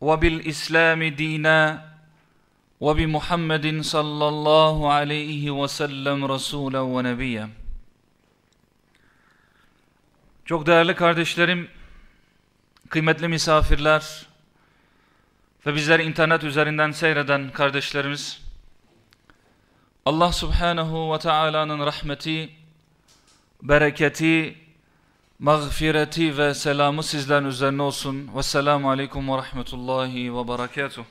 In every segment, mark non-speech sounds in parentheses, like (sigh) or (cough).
وبالإسلام دينا وبمحمد صلى الله عليه وسلم رسولا ونبيا Çok değerli kardeşlerim, kıymetli misafirler ve bizleri internet üzerinden seyreden kardeşlerimiz, Allah Subhanahu ve Taala'nın rahmeti, bereketi, mağfireti ve selamı sizlerin üzerine olsun. Vesselamu Aleyküm ve Rahmetullahi ve Berekatuh.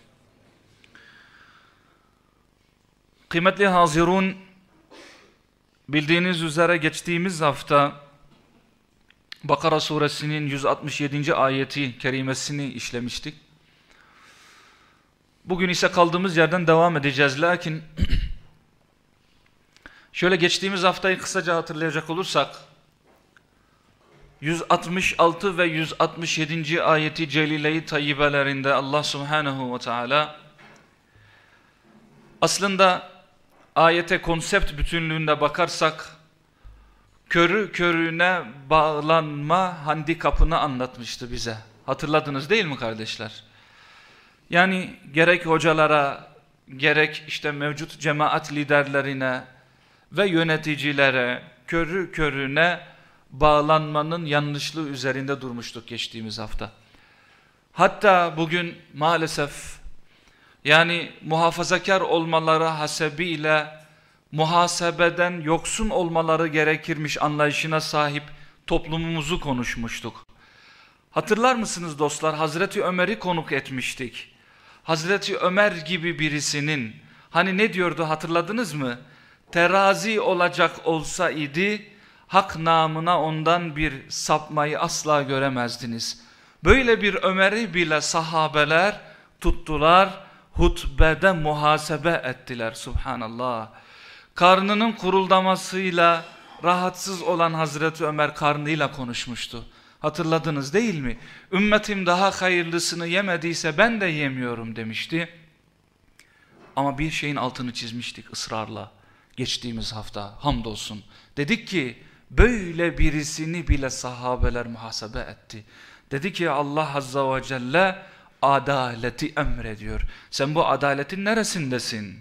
Kıymetli Hazirun, bildiğiniz üzere geçtiğimiz hafta Bakara suresinin 167. ayeti kerimesini işlemiştik. Bugün ise kaldığımız yerden devam edeceğiz. Lakin (clears throat) şöyle geçtiğimiz haftayı kısaca hatırlayacak olursak 166 ve 167. ayeti celile-i tayyibelerinde Allah subhanahu ve teala aslında ayete konsept bütünlüğünde bakarsak körü körüne bağlanma handikapını anlatmıştı bize. Hatırladınız değil mi kardeşler? Yani gerek hocalara, gerek işte mevcut cemaat liderlerine ve yöneticilere körü körüne bağlanmanın yanlışlığı üzerinde durmuştuk geçtiğimiz hafta. Hatta bugün maalesef yani muhafazakar olmaları hasebiyle muhasebeden yoksun olmaları gerekirmiş anlayışına sahip toplumumuzu konuşmuştuk. Hatırlar mısınız dostlar Hazreti Ömer'i konuk etmiştik. Hazreti Ömer gibi birisinin hani ne diyordu hatırladınız mı? Terazi olacak olsa idi hak namına ondan bir sapmayı asla göremezdiniz. Böyle bir Ömer'i bile sahabeler tuttular, hutbede muhasebe ettiler subhanallah. Karnının kuruldamasıyla rahatsız olan Hazreti Ömer karnıyla konuşmuştu. Hatırladınız değil mi? Ümmetim daha hayırlısını yemediyse ben de yemiyorum demişti. Ama bir şeyin altını çizmiştik ısrarla geçtiğimiz hafta hamdolsun. Dedik ki böyle birisini bile sahabeler muhasebe etti. Dedi ki Allah Azza ve Celle adaleti emrediyor. Sen bu adaletin neresindesin?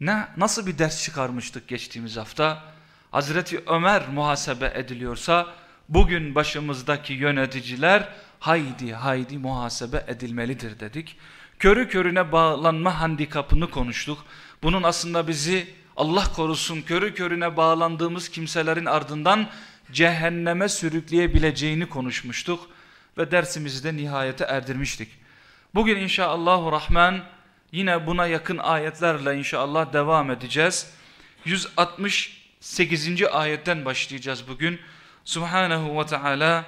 Ne, nasıl bir ders çıkarmıştık geçtiğimiz hafta? Hazreti Ömer muhasebe ediliyorsa bugün başımızdaki yöneticiler haydi haydi muhasebe edilmelidir dedik. Körü körüne bağlanma handikapını konuştuk. Bunun aslında bizi Allah korusun körü körüne bağlandığımız kimselerin ardından cehenneme sürükleyebileceğini konuşmuştuk ve dersimizi de nihayete erdirmiştik. Bugün inşallahü rahman yine buna yakın ayetlerle inşallah devam edeceğiz. 168. ayetten başlayacağız bugün. Subhanahu ve Teala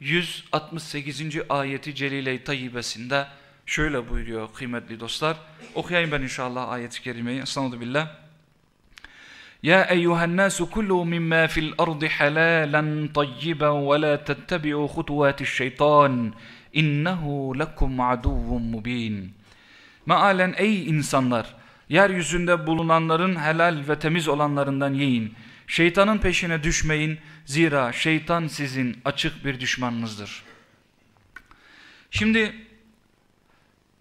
168. ayeti celile-i tayyibesinde şöyle buyuruyor kıymetli dostlar. Okuyayım ben inşallah ayet-i kerimeyi. Estağfirullah. يا أيها الناس كلوا مما في الأرض حلالا طيبا ولا تتبعوا خطوات الشيطان إنه لكم عدو مبين Mealen ey insanlar yeryüzünde bulunanların helal ve temiz olanlarından yiyin. Şeytanın peşine düşmeyin zira şeytan sizin açık bir düşmanınızdır. Şimdi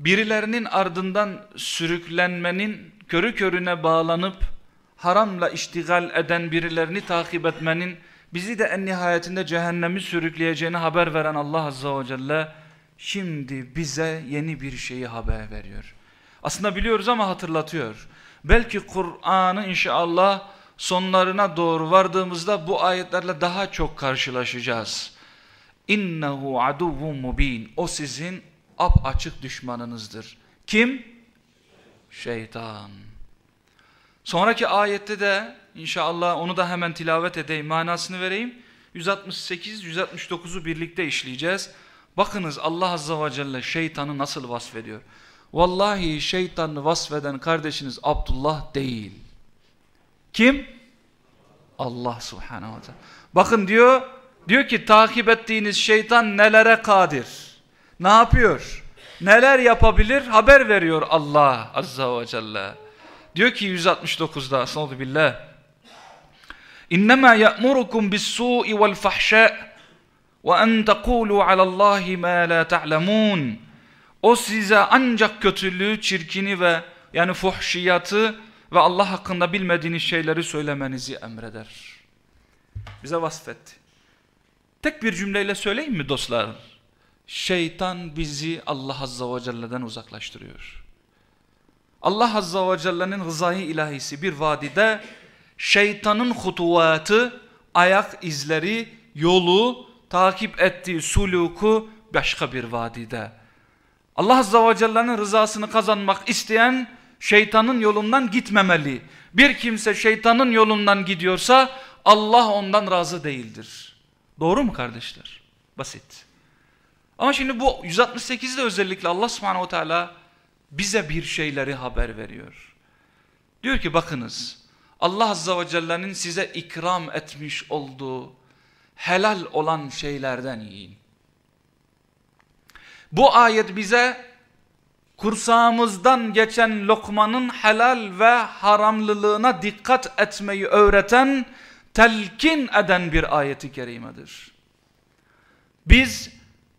birilerinin ardından sürüklenmenin körü körüne bağlanıp haramla iştigal eden birilerini takip etmenin bizi de en nihayetinde cehennemi sürükleyeceğini haber veren Allah Azza ve Celle şimdi bize yeni bir şeyi haber veriyor. Aslında biliyoruz ama hatırlatıyor. Belki Kur'an'ı inşallah sonlarına doğru vardığımızda bu ayetlerle daha çok karşılaşacağız. İnnehu aduvvun mubin. O sizin ap açık düşmanınızdır. Kim? Şeytan. Sonraki ayette de inşallah onu da hemen tilavet edeyim manasını vereyim. 168-169'u birlikte işleyeceğiz. Bakınız Allah Azza ve Celle şeytanı nasıl vasfediyor. Vallahi şeytanı vasfeden kardeşiniz Abdullah değil. Kim? Allah Subhanahu ve Teala. Bakın diyor, diyor ki takip ettiğiniz şeytan nelere kadir? Ne yapıyor? Neler yapabilir? Haber veriyor Allah Azza ve Celle. Diyor ki 169'da Sallallahu billah. İnnemâ ya'murukum bis-sû'i vel-fahşâ' ve en tekûlû alallâhi mâ lâ ta'lemûn. O size ancak kötülüğü, çirkini ve yani fuhşiyatı ve Allah hakkında bilmediğiniz şeyleri söylemenizi emreder. Bize vasfetti. Tek bir cümleyle söyleyeyim mi dostlar? Şeytan bizi Allah Azza ve Celle'den uzaklaştırıyor. Allah Azza ve Celle'nin rızayı ilahisi bir vadide şeytanın hutuvatı, ayak izleri, yolu, takip ettiği suluku başka bir vadide. Allah Azza ve Celle'nin rızasını kazanmak isteyen şeytanın yolundan gitmemeli. Bir kimse şeytanın yolundan gidiyorsa Allah ondan razı değildir. Doğru mu kardeşler? Basit. Ama şimdi bu 168'de özellikle Allah subhanehu ve teala bize bir şeyleri haber veriyor. Diyor ki bakınız Allah azze ve celle'nin size ikram etmiş olduğu helal olan şeylerden yiyin. Bu ayet bize kursağımızdan geçen lokmanın helal ve haramlılığına dikkat etmeyi öğreten, telkin eden bir ayeti kerimedir. Biz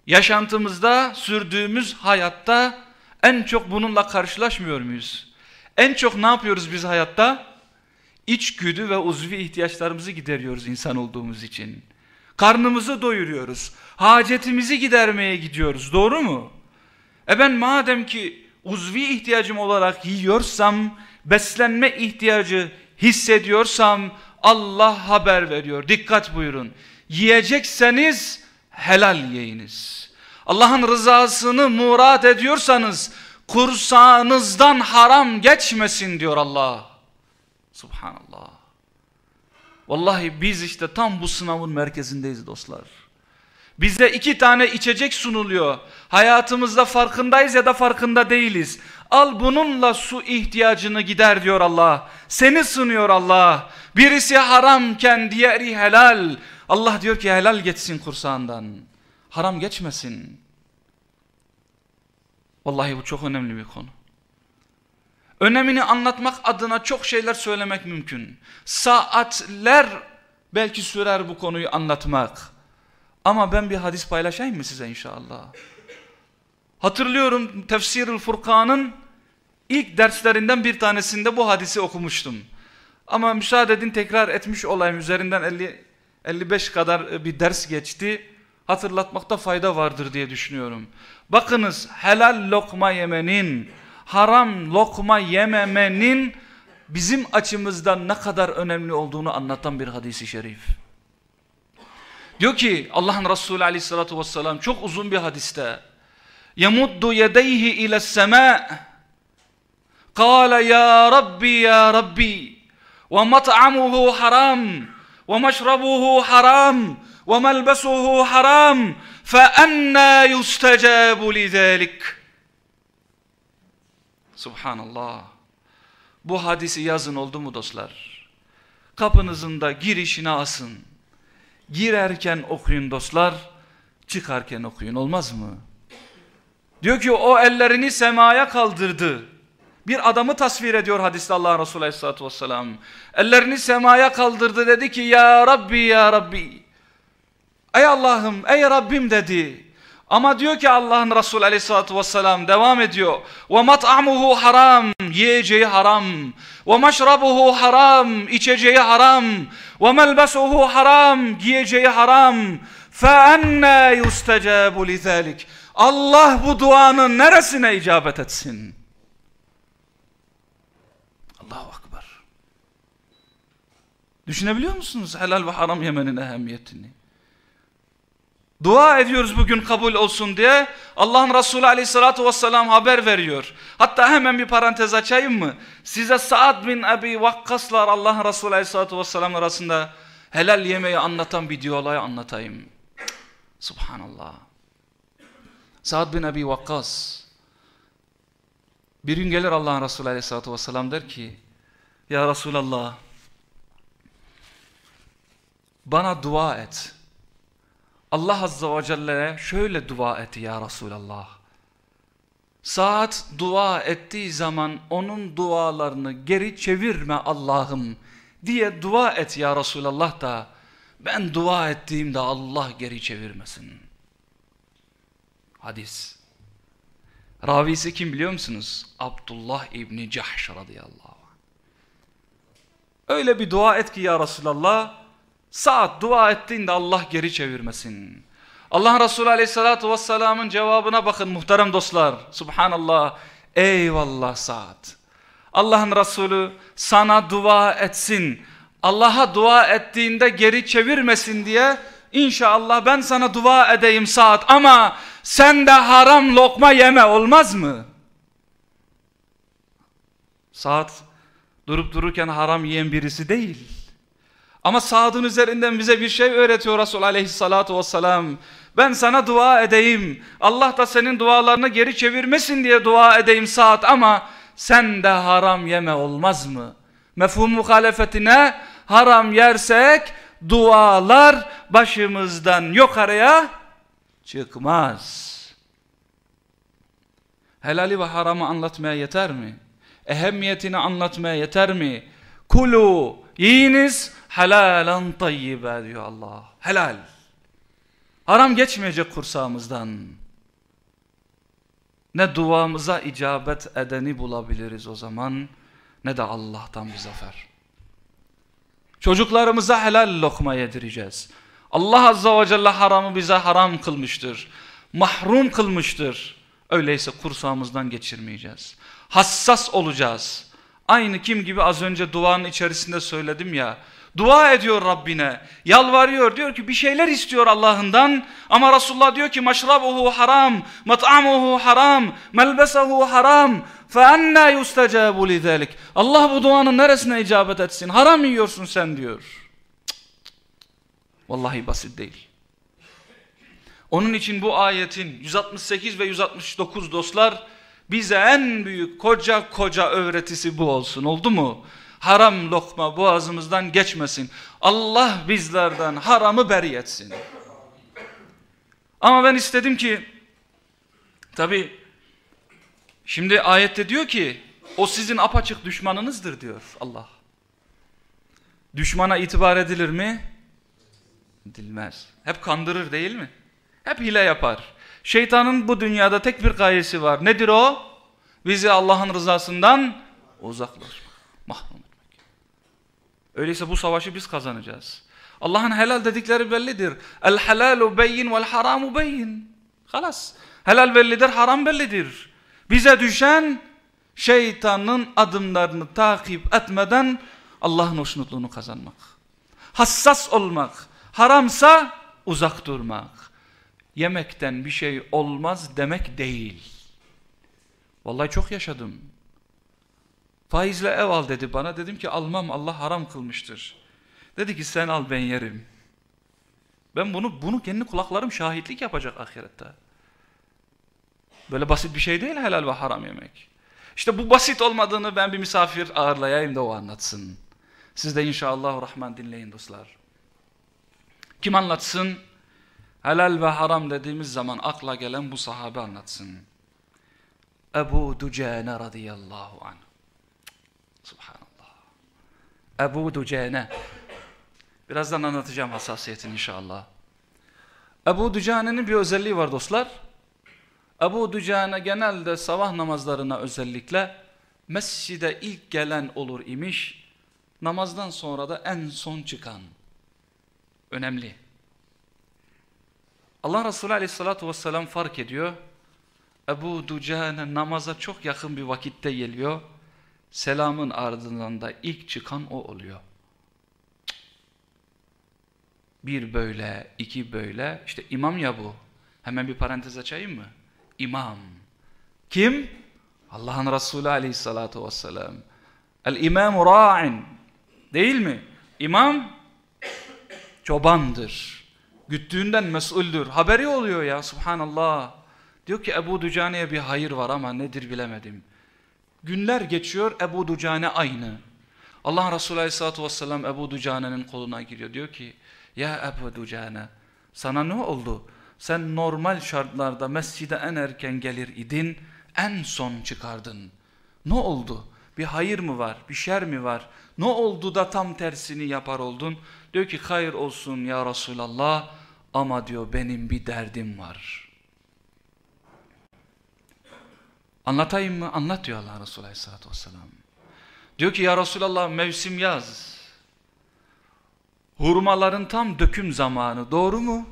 yaşantımızda sürdüğümüz hayatta en çok bununla karşılaşmıyor muyuz? En çok ne yapıyoruz biz hayatta? İçgüdü ve uzvi ihtiyaçlarımızı gideriyoruz insan olduğumuz için. Karnımızı doyuruyoruz. Hacetimizi gidermeye gidiyoruz. Doğru mu? E ben madem ki uzvi ihtiyacım olarak yiyorsam, beslenme ihtiyacı hissediyorsam Allah haber veriyor. Dikkat buyurun. Yiyecekseniz helal yiyiniz. Allah'ın rızasını murat ediyorsanız kursağınızdan haram geçmesin diyor Allah. Subhanallah. Vallahi biz işte tam bu sınavın merkezindeyiz dostlar. Bize iki tane içecek sunuluyor. Hayatımızda farkındayız ya da farkında değiliz. Al bununla su ihtiyacını gider diyor Allah. Seni sunuyor Allah. Birisi haramken diğeri helal. Allah diyor ki helal geçsin kursağından. Haram geçmesin. Vallahi bu çok önemli bir konu. Önemini anlatmak adına çok şeyler söylemek mümkün. Saatler belki sürer bu konuyu anlatmak. Ama ben bir hadis paylaşayım mı size inşallah? Hatırlıyorum Tefsirül Furkan'ın ilk derslerinden bir tanesinde bu hadisi okumuştum. Ama müsaade edin tekrar etmiş olayım. Üzerinden 50 55 kadar bir ders geçti. Hatırlatmakta fayda vardır diye düşünüyorum. Bakınız helal lokma yemenin, haram lokma yememenin bizim açımızdan ne kadar önemli olduğunu anlatan bir hadisi şerif. Diyor ki Allah'ın Resulü aleyhissalatu vesselam çok uzun bir hadiste yemuddu yedeyhi ile sema kâle ya Rabbi ya Rabbi ve mat'amuhu haram ve haram melbesuhu haram enna yustecabu lidalik Subhanallah bu hadisi yazın oldu mu dostlar kapınızın da girişine asın Girerken okuyun dostlar, çıkarken okuyun olmaz mı? Diyor ki o ellerini semaya kaldırdı. Bir adamı tasvir ediyor hadiste Allah Resulü Aleyhisselatü Vesselam. Ellerini semaya kaldırdı dedi ki ya Rabbi ya Rabbi. Ey Allah'ım ey Rabbim dedi. Ama diyor ki Allah'ın Resulü aleyhissalatü vesselam devam ediyor. Ve mat'amuhu haram, yiyeceği haram. Ve meşrabuhu haram, içeceği haram. Ve melbesuhu haram, giyeceği haram. Fe enne yustecabu lizalik. Allah bu duanın neresine icabet etsin? Allahu Akbar. Düşünebiliyor musunuz helal ve haram yemenin ehemmiyetini? Dua ediyoruz bugün kabul olsun diye. Allah'ın Resulü aleyhissalatu vesselam haber veriyor. Hatta hemen bir parantez açayım mı? Size Sa'd bin Ebi Vakkaslar Allah'ın Resulü aleyhissalatu vesselam arasında helal yemeği anlatan bir diyaloğu anlatayım. Subhanallah. Sa'd bin Abi Vakkas. Bir gün gelir Allah'ın Resulü aleyhissalatü vesselam der ki Ya Resulallah bana dua et. Allah Azze ve Celle'ye şöyle dua et ya Resulallah. Saat dua ettiği zaman onun dualarını geri çevirme Allah'ım diye dua et ya Resulallah da ben dua ettiğimde Allah geri çevirmesin. Hadis. Ravisi kim biliyor musunuz? Abdullah İbni Cahş radıyallahu anh. Öyle bir dua et ki ya Resulallah saat dua ettiğinde Allah geri çevirmesin. Allah Resulü aleyhissalatu vesselamın cevabına bakın muhterem dostlar. Subhanallah. Eyvallah saat. Allah'ın Resulü sana dua etsin. Allah'a dua ettiğinde geri çevirmesin diye inşallah ben sana dua edeyim saat ama sen de haram lokma yeme olmaz mı? Saat durup dururken haram yiyen birisi değil. Ama Saad'ın üzerinden bize bir şey öğretiyor Resul aleyhissalatu vesselam. Ben sana dua edeyim. Allah da senin dualarını geri çevirmesin diye dua edeyim Saad ama sen de haram yeme olmaz mı? Mefhum muhalefetine haram yersek dualar başımızdan yukarıya çıkmaz. Helali ve haramı anlatmaya yeter mi? Ehemmiyetini anlatmaya yeter mi? Kulu yiyiniz helalen tayyibe diyor Allah. Helal. Haram geçmeyecek kursağımızdan. Ne duamıza icabet edeni bulabiliriz o zaman ne de Allah'tan bir zafer. Çocuklarımıza helal lokma yedireceğiz. Allah Azza ve Celle haramı bize haram kılmıştır. Mahrum kılmıştır. Öyleyse kursağımızdan geçirmeyeceğiz. Hassas olacağız. Aynı kim gibi az önce duanın içerisinde söyledim ya. Dua ediyor Rabbine. Yalvarıyor. Diyor ki bir şeyler istiyor Allah'ından. Ama Resulullah diyor ki maşrabuhu haram, mat'amuhu haram, melbesehu haram. فَاَنَّا يُسْتَجَابُ لِذَٰلِكِ Allah bu duanın neresine icabet etsin? Haram yiyorsun sen diyor. Vallahi basit değil. Onun için bu ayetin 168 ve 169 dostlar bize en büyük koca koca öğretisi bu olsun. Oldu mu? Haram lokma boğazımızdan geçmesin. Allah bizlerden haramı beri etsin. Ama ben istedim ki tabi şimdi ayette diyor ki o sizin apaçık düşmanınızdır diyor Allah. Düşmana itibar edilir mi? Edilmez. Hep kandırır değil mi? Hep hile yapar. Şeytanın bu dünyada tek bir gayesi var. Nedir o? Bizi Allah'ın rızasından uzaklaşmak, mahrum. Öyleyse bu savaşı biz kazanacağız. Allah'ın helal dedikleri bellidir. El helalu beyin vel haramu beyin. Halas. Helal bellidir, haram bellidir. Bize düşen şeytanın adımlarını takip etmeden Allah'ın hoşnutluğunu kazanmak. Hassas olmak. Haramsa uzak durmak yemekten bir şey olmaz demek değil. Vallahi çok yaşadım. Faizle ev al dedi bana. Dedim ki almam Allah haram kılmıştır. Dedi ki sen al ben yerim. Ben bunu bunu kendi kulaklarım şahitlik yapacak ahirette. Böyle basit bir şey değil helal ve haram yemek. İşte bu basit olmadığını ben bir misafir ağırlayayım da o anlatsın. Siz de inşallah rahman dinleyin dostlar. Kim anlatsın? Helal ve haram dediğimiz zaman akla gelen bu sahabe anlatsın. Ebu Ducane radıyallahu anh. Ebu Ducane. Birazdan anlatacağım hassasiyetini inşallah. Ebu Ducane'nin bir özelliği var dostlar. Ebu Ducane genelde sabah namazlarına özellikle mescide ilk gelen olur imiş. Namazdan sonra da en son çıkan. Önemli. Allah Resulü aleyhissalatü vesselam fark ediyor. Ebu Ducane namaza çok yakın bir vakitte geliyor. Selamın ardından da ilk çıkan o oluyor. Bir böyle, iki böyle. İşte imam ya bu. Hemen bir parantez açayım mı? İmam. Kim? Allah'ın Resulü aleyhissalatu vesselam. El-imamu ra'in. Değil mi? İmam çobandır güttüğünden mesuldür. Haberi oluyor ya subhanallah. Diyor ki Ebu Ducane'ye bir hayır var ama nedir bilemedim. Günler geçiyor Ebu Ducane aynı. Allah Resulü Aleyhisselatü Vesselam Ebu Ducane'nin koluna giriyor. Diyor ki ya Ebu Ducane sana ne oldu? Sen normal şartlarda mescide en erken gelir idin en son çıkardın. Ne oldu? Bir hayır mı var? Bir şer mi var? Ne oldu da tam tersini yapar oldun? Diyor ki hayır olsun ya Resulallah ama diyor benim bir derdim var. Anlatayım mı? Anlat diyor Allah Resulü Aleyhisselatü Vesselam. Diyor ki ya Resulallah mevsim yaz. Hurmaların tam döküm zamanı doğru mu?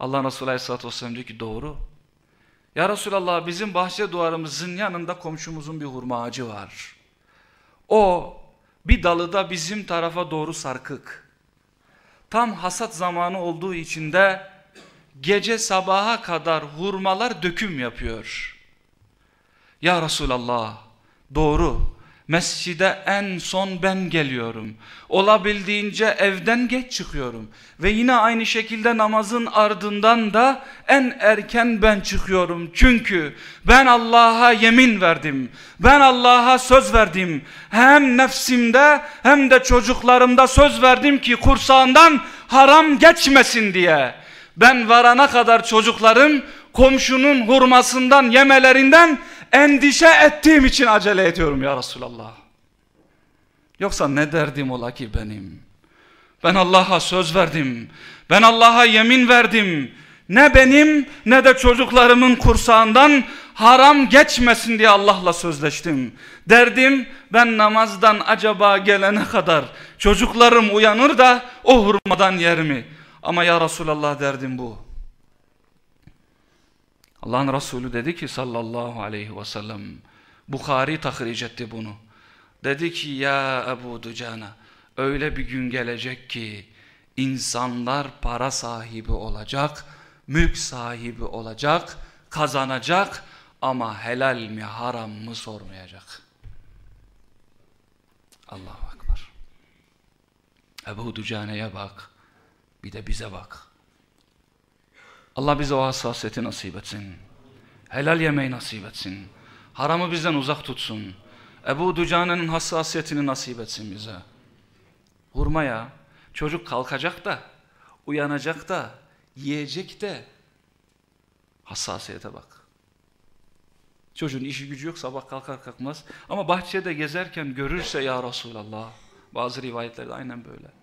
Allah Resulü Aleyhisselatü Vesselam diyor ki doğru. Ya Resulallah bizim bahçe duvarımızın yanında komşumuzun bir hurma ağacı var. O bir dalı da bizim tarafa doğru sarkık. Tam hasat zamanı olduğu için de gece sabaha kadar hurmalar döküm yapıyor. Ya Resulallah doğru Mescide en son ben geliyorum. Olabildiğince evden geç çıkıyorum. Ve yine aynı şekilde namazın ardından da en erken ben çıkıyorum. Çünkü ben Allah'a yemin verdim. Ben Allah'a söz verdim. Hem nefsimde hem de çocuklarımda söz verdim ki kursağından haram geçmesin diye. Ben varana kadar çocuklarım komşunun hurmasından yemelerinden endişe ettiğim için acele ediyorum ya Resulallah. Yoksa ne derdim ola ki benim? Ben Allah'a söz verdim. Ben Allah'a yemin verdim. Ne benim ne de çocuklarımın kursağından haram geçmesin diye Allah'la sözleştim. Derdim ben namazdan acaba gelene kadar çocuklarım uyanır da o hurmadan yer mi? Ama ya Resulallah derdim bu. Allah'ın Resulü dedi ki sallallahu aleyhi ve sellem Bukhari tahric etti bunu. Dedi ki ya Ebu Ducana öyle bir gün gelecek ki insanlar para sahibi olacak, mülk sahibi olacak, kazanacak ama helal mi haram mı sormayacak. Allahu Akbar. Ebu Ducane'ye bak, bir de bize bak. Allah bize o hassasiyeti nasip etsin. Helal yemeği nasip etsin. Haramı bizden uzak tutsun. Ebu Ducane'nin hassasiyetini nasip etsin bize. Hurma ya. Çocuk kalkacak da, uyanacak da, yiyecek de. Hassasiyete bak. Çocuğun işi gücü yok sabah kalkar kalkmaz. Ama bahçede gezerken görürse ya Resulallah. Bazı rivayetlerde aynen böyle.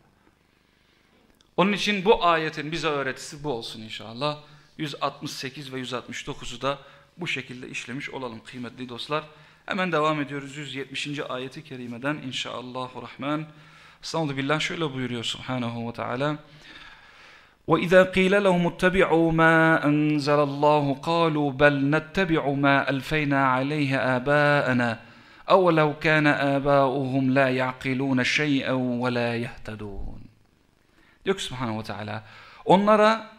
Onun için bu ayetin bize öğretisi bu olsun inşallah. 168 ve 169'u da bu şekilde işlemiş olalım kıymetli dostlar. Hemen devam ediyoruz 170. ayeti kerimeden inşallahurrahman. Estağfurullah billah şöyle buyuruyor subhanahu ve teala. وَإِذَا قِيلَ لَهُمُ اتَّبِعُوا مَا أَنزَلَ اللّٰهُ قَالُوا بَلْ نَتَّبِعُ مَا أَلْفَيْنَا عَلَيْهِ آبَاءَنَا أَوَلَوْ كَانَ آبَاؤُهُمْ لَا يَعْقِلُونَ شَيْئًا وَلَا يَهْتَدُونَ Diyor ki subhanahu teala onlara,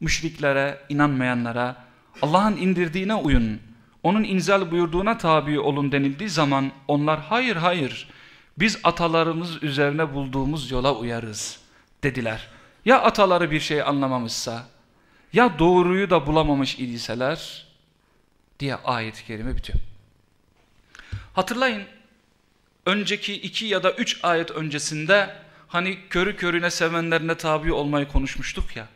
müşriklere, inanmayanlara Allah'ın indirdiğine uyun, onun inzal buyurduğuna tabi olun denildiği zaman onlar hayır hayır biz atalarımız üzerine bulduğumuz yola uyarız dediler. Ya ataları bir şey anlamamışsa ya doğruyu da bulamamış idiseler diye ayet-i kerime bitiyor. Hatırlayın önceki iki ya da üç ayet öncesinde hani körü körüne sevenlerine tabi olmayı konuşmuştuk ya.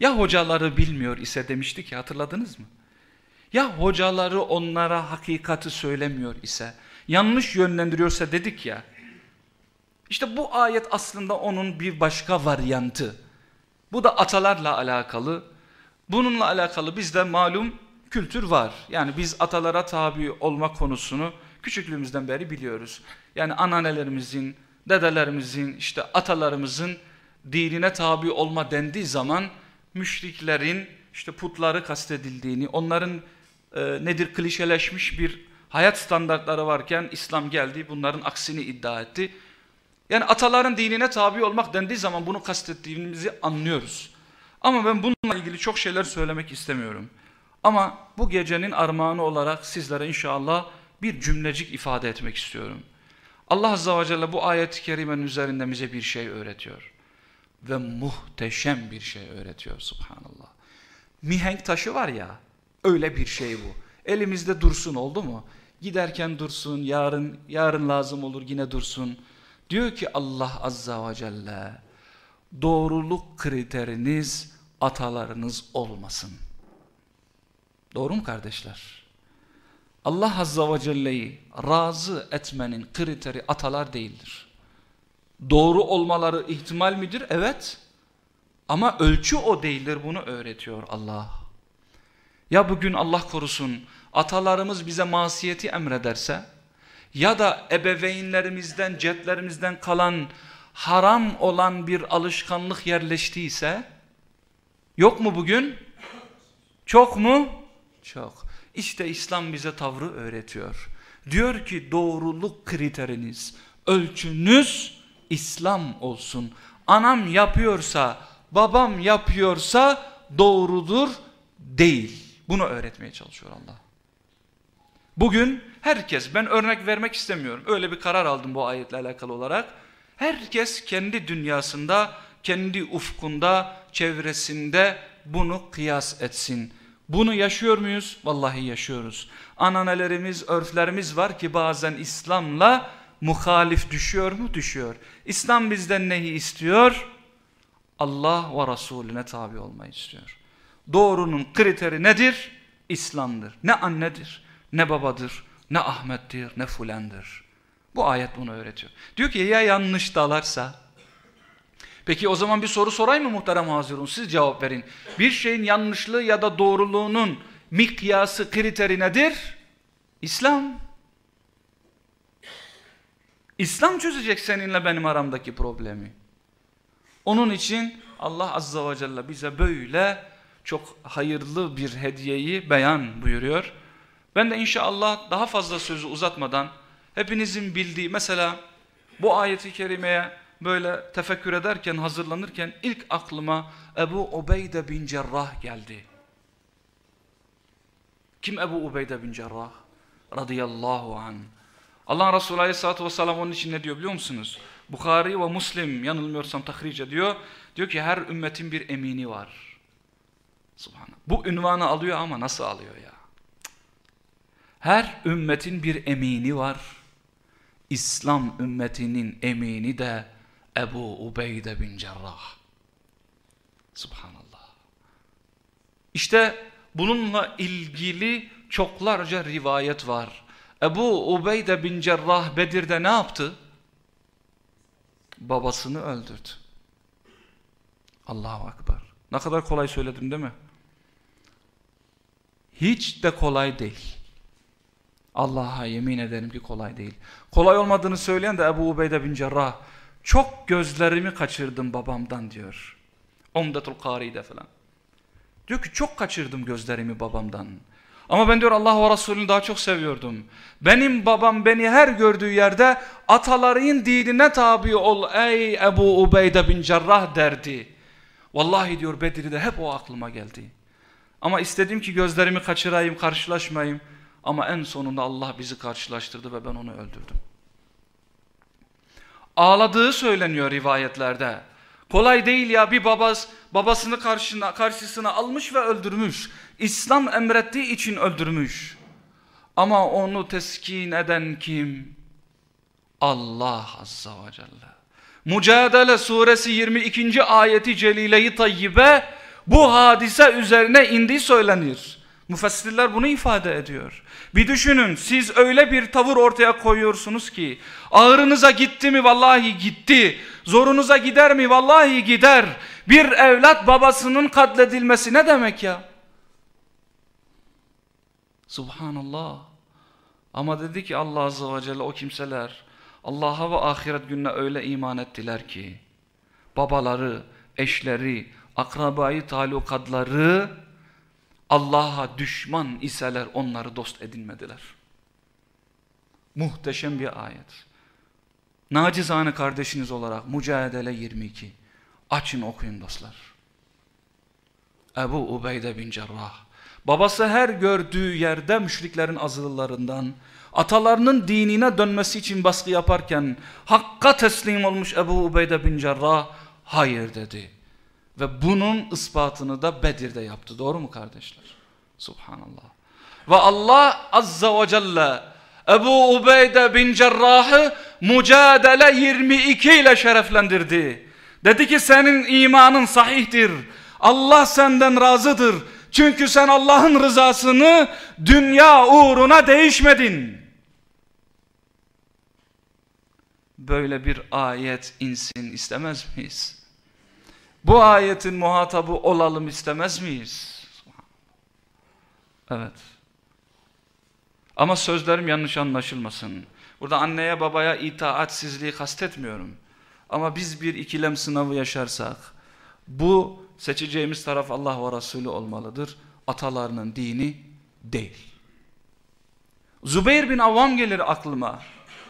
Ya hocaları bilmiyor ise demiştik ya hatırladınız mı? Ya hocaları onlara hakikati söylemiyor ise, yanlış yönlendiriyorsa dedik ya. İşte bu ayet aslında onun bir başka varyantı. Bu da atalarla alakalı. Bununla alakalı bizde malum kültür var. Yani biz atalara tabi olma konusunu küçüklüğümüzden beri biliyoruz. Yani ananelerimizin, dedelerimizin, işte atalarımızın dinine tabi olma dendiği zaman müşriklerin işte putları kastedildiğini, onların e, nedir klişeleşmiş bir hayat standartları varken İslam geldi bunların aksini iddia etti. Yani ataların dinine tabi olmak dendiği zaman bunu kastettiğimizi anlıyoruz. Ama ben bununla ilgili çok şeyler söylemek istemiyorum. Ama bu gecenin armağanı olarak sizlere inşallah bir cümlecik ifade etmek istiyorum. Allah Azze ve Celle bu ayet-i kerimenin üzerinde bize bir şey öğretiyor. Ve muhteşem bir şey öğretiyor subhanallah. Mihenk taşı var ya, Öyle bir şey bu. Elimizde dursun oldu mu? Giderken dursun, yarın yarın lazım olur yine dursun. Diyor ki Allah Azza ve Celle, doğruluk kriteriniz atalarınız olmasın. Doğru mu kardeşler? Allah Azza ve Celle'yi razı etmenin kriteri atalar değildir. Doğru olmaları ihtimal midir? Evet. Ama ölçü o değildir bunu öğretiyor Allah. Ya bugün Allah korusun atalarımız bize masiyeti emrederse ya da ebeveynlerimizden, cetlerimizden kalan haram olan bir alışkanlık yerleştiyse yok mu bugün? Çok mu? Çok. İşte İslam bize tavrı öğretiyor. Diyor ki doğruluk kriteriniz, ölçünüz İslam olsun. Anam yapıyorsa, babam yapıyorsa doğrudur değil. Bunu öğretmeye çalışıyor Allah. Bugün herkes, ben örnek vermek istemiyorum. Öyle bir karar aldım bu ayetle alakalı olarak. Herkes kendi dünyasında, kendi ufkunda, çevresinde bunu kıyas etsin. Bunu yaşıyor muyuz? Vallahi yaşıyoruz. Ananelerimiz, örflerimiz var ki bazen İslam'la muhalif düşüyor mu? Düşüyor. İslam bizden neyi istiyor? Allah ve Resulüne tabi olmayı istiyor. Doğrunun kriteri nedir? İslam'dır. Ne annedir, ne babadır, ne Ahmet'tir, ne fulendir. Bu ayet bunu öğretiyor. Diyor ki ya yanlış dalarsa? Peki o zaman bir soru sorayım mı muhterem hazirun? Siz cevap verin. Bir şeyin yanlışlığı ya da doğruluğunun mikyası, kriteri nedir? İslam. İslam çözecek seninle benim aramdaki problemi. Onun için Allah Azza ve Celle bize böyle çok hayırlı bir hediyeyi beyan buyuruyor. Ben de inşallah daha fazla sözü uzatmadan hepinizin bildiği mesela bu ayeti kerimeye böyle tefekkür ederken hazırlanırken ilk aklıma Ebu Ubeyde bin Cerrah geldi. Kim Ebu Ubeyde bin Cerrah? Radıyallahu anh. Allah Resulü Aleyhisselatü Vesselam onun için ne diyor biliyor musunuz? Bukhari ve Muslim yanılmıyorsam tahric ediyor. Diyor ki her ümmetin bir emini var. Subhanallah. Bu ünvanı alıyor ama nasıl alıyor ya? Her ümmetin bir emini var. İslam ümmetinin emini de Ebu Ubeyde bin Cerrah. Subhanallah. İşte bununla ilgili çoklarca rivayet var. Ebu Ubeyde bin Cerrah Bedir'de ne yaptı? Babasını öldürdü. Allahu Akbar. Ne kadar kolay söyledim değil mi? Hiç de kolay değil. Allah'a yemin ederim ki kolay değil. Kolay olmadığını söyleyen de Ebu Ubeyde bin Cerrah. Çok gözlerimi kaçırdım babamdan diyor. Umdetul Kari'de falan. Diyor ki çok kaçırdım gözlerimi babamdan. Ama ben diyor Allah ve Resulü'nü daha çok seviyordum. Benim babam beni her gördüğü yerde ataların dinine tabi ol ey Ebu Ubeyde bin Cerrah derdi. Vallahi diyor Bedir'de hep o aklıma geldi. Ama istedim ki gözlerimi kaçırayım, karşılaşmayayım. Ama en sonunda Allah bizi karşılaştırdı ve ben onu öldürdüm. Ağladığı söyleniyor rivayetlerde. Kolay değil ya bir babas, babasını karşına, karşısına almış ve öldürmüş. İslam emrettiği için öldürmüş. Ama onu teskin eden kim? Allah Azza ve Celle. Mücadele suresi 22. ayeti celile-i tayyibe bu hadise üzerine indi söylenir. Müfessirler bunu ifade ediyor. Bir düşünün siz öyle bir tavır ortaya koyuyorsunuz ki ağrınıza gitti mi vallahi gitti. Zorunuza gider mi vallahi gider. Bir evlat babasının katledilmesi ne demek ya? Subhanallah. Ama dedi ki Allah Azze ve Celle o kimseler Allah'a ve ahiret gününe öyle iman ettiler ki babaları, eşleri, akrabayı talukatları Allah'a düşman iseler onları dost edinmediler. Muhteşem bir ayet. Nacizane kardeşiniz olarak Mücadele 22. Açın okuyun dostlar. Ebu Ubeyde bin Cerrah. Babası her gördüğü yerde müşriklerin azılılarından, atalarının dinine dönmesi için baskı yaparken hakka teslim olmuş Ebu Ubeyde bin Cerrah hayır dedi. Ve bunun ispatını da Bedir'de yaptı. Doğru mu kardeşler? Subhanallah. Ve Allah Azza ve Celle Ebu Ubeyde bin Cerrah'ı mücadele 22 ile şereflendirdi. Dedi ki senin imanın sahihtir. Allah senden razıdır. Çünkü sen Allah'ın rızasını dünya uğruna değişmedin. Böyle bir ayet insin istemez miyiz? Bu ayetin muhatabı olalım istemez miyiz? Evet. Ama sözlerim yanlış anlaşılmasın. Burada anneye babaya itaatsizliği kastetmiyorum. Ama biz bir ikilem sınavı yaşarsak bu seçeceğimiz taraf Allah ve Resulü olmalıdır. Atalarının dini değil. Zübeyir bin Avvam gelir aklıma.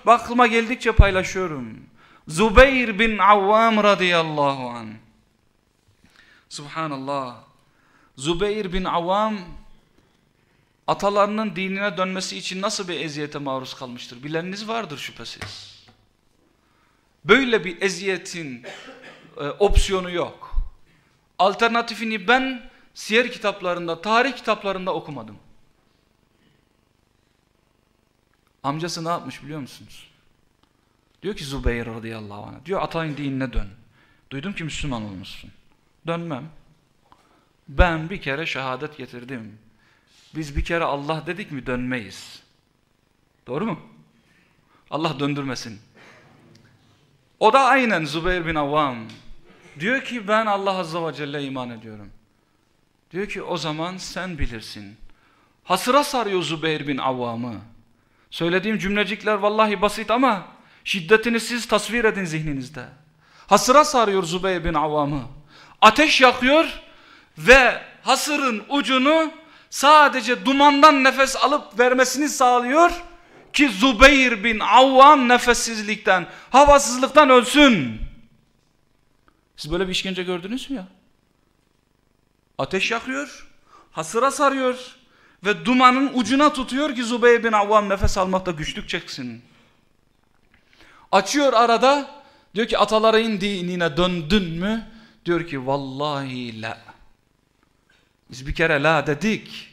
Bak aklıma geldikçe paylaşıyorum. Zübeyir bin Avvam radıyallahu an. Subhanallah. Zübeyir bin Avvam atalarının dinine dönmesi için nasıl bir eziyete maruz kalmıştır? Bileniniz vardır şüphesiz. Böyle bir eziyetin e, opsiyonu yok. Alternatifini ben siyer kitaplarında, tarih kitaplarında okumadım. Amcası ne yapmış biliyor musunuz? Diyor ki Zübeyir radıyallahu anh. Diyor atayın dinine dön. Duydum ki Müslüman olmuşsun. Dönmem. Ben bir kere şehadet getirdim. Biz bir kere Allah dedik mi dönmeyiz. Doğru mu? Allah döndürmesin. O da aynen Zübeyir bin Avvam. Diyor ki ben Allah Azze ve Celle iman ediyorum. Diyor ki o zaman sen bilirsin. Hasıra sarıyor Zübeyir bin Avvam'ı. Söylediğim cümlecikler vallahi basit ama şiddetini siz tasvir edin zihninizde. Hasıra sarıyor Zübeyir bin Avvam'ı. Ateş yakıyor ve hasırın ucunu sadece dumandan nefes alıp vermesini sağlıyor ki Zübeyir bin Avvam nefessizlikten, havasızlıktan ölsün. Siz böyle bir işkence gördünüz mü ya? Ateş yakıyor, hasıra sarıyor ve dumanın ucuna tutuyor ki Zübeyir bin Avvam nefes almakta güçlük çeksin. Açıyor arada, diyor ki ataların dinine döndün mü? Diyor ki vallahi la. Biz bir kere la dedik.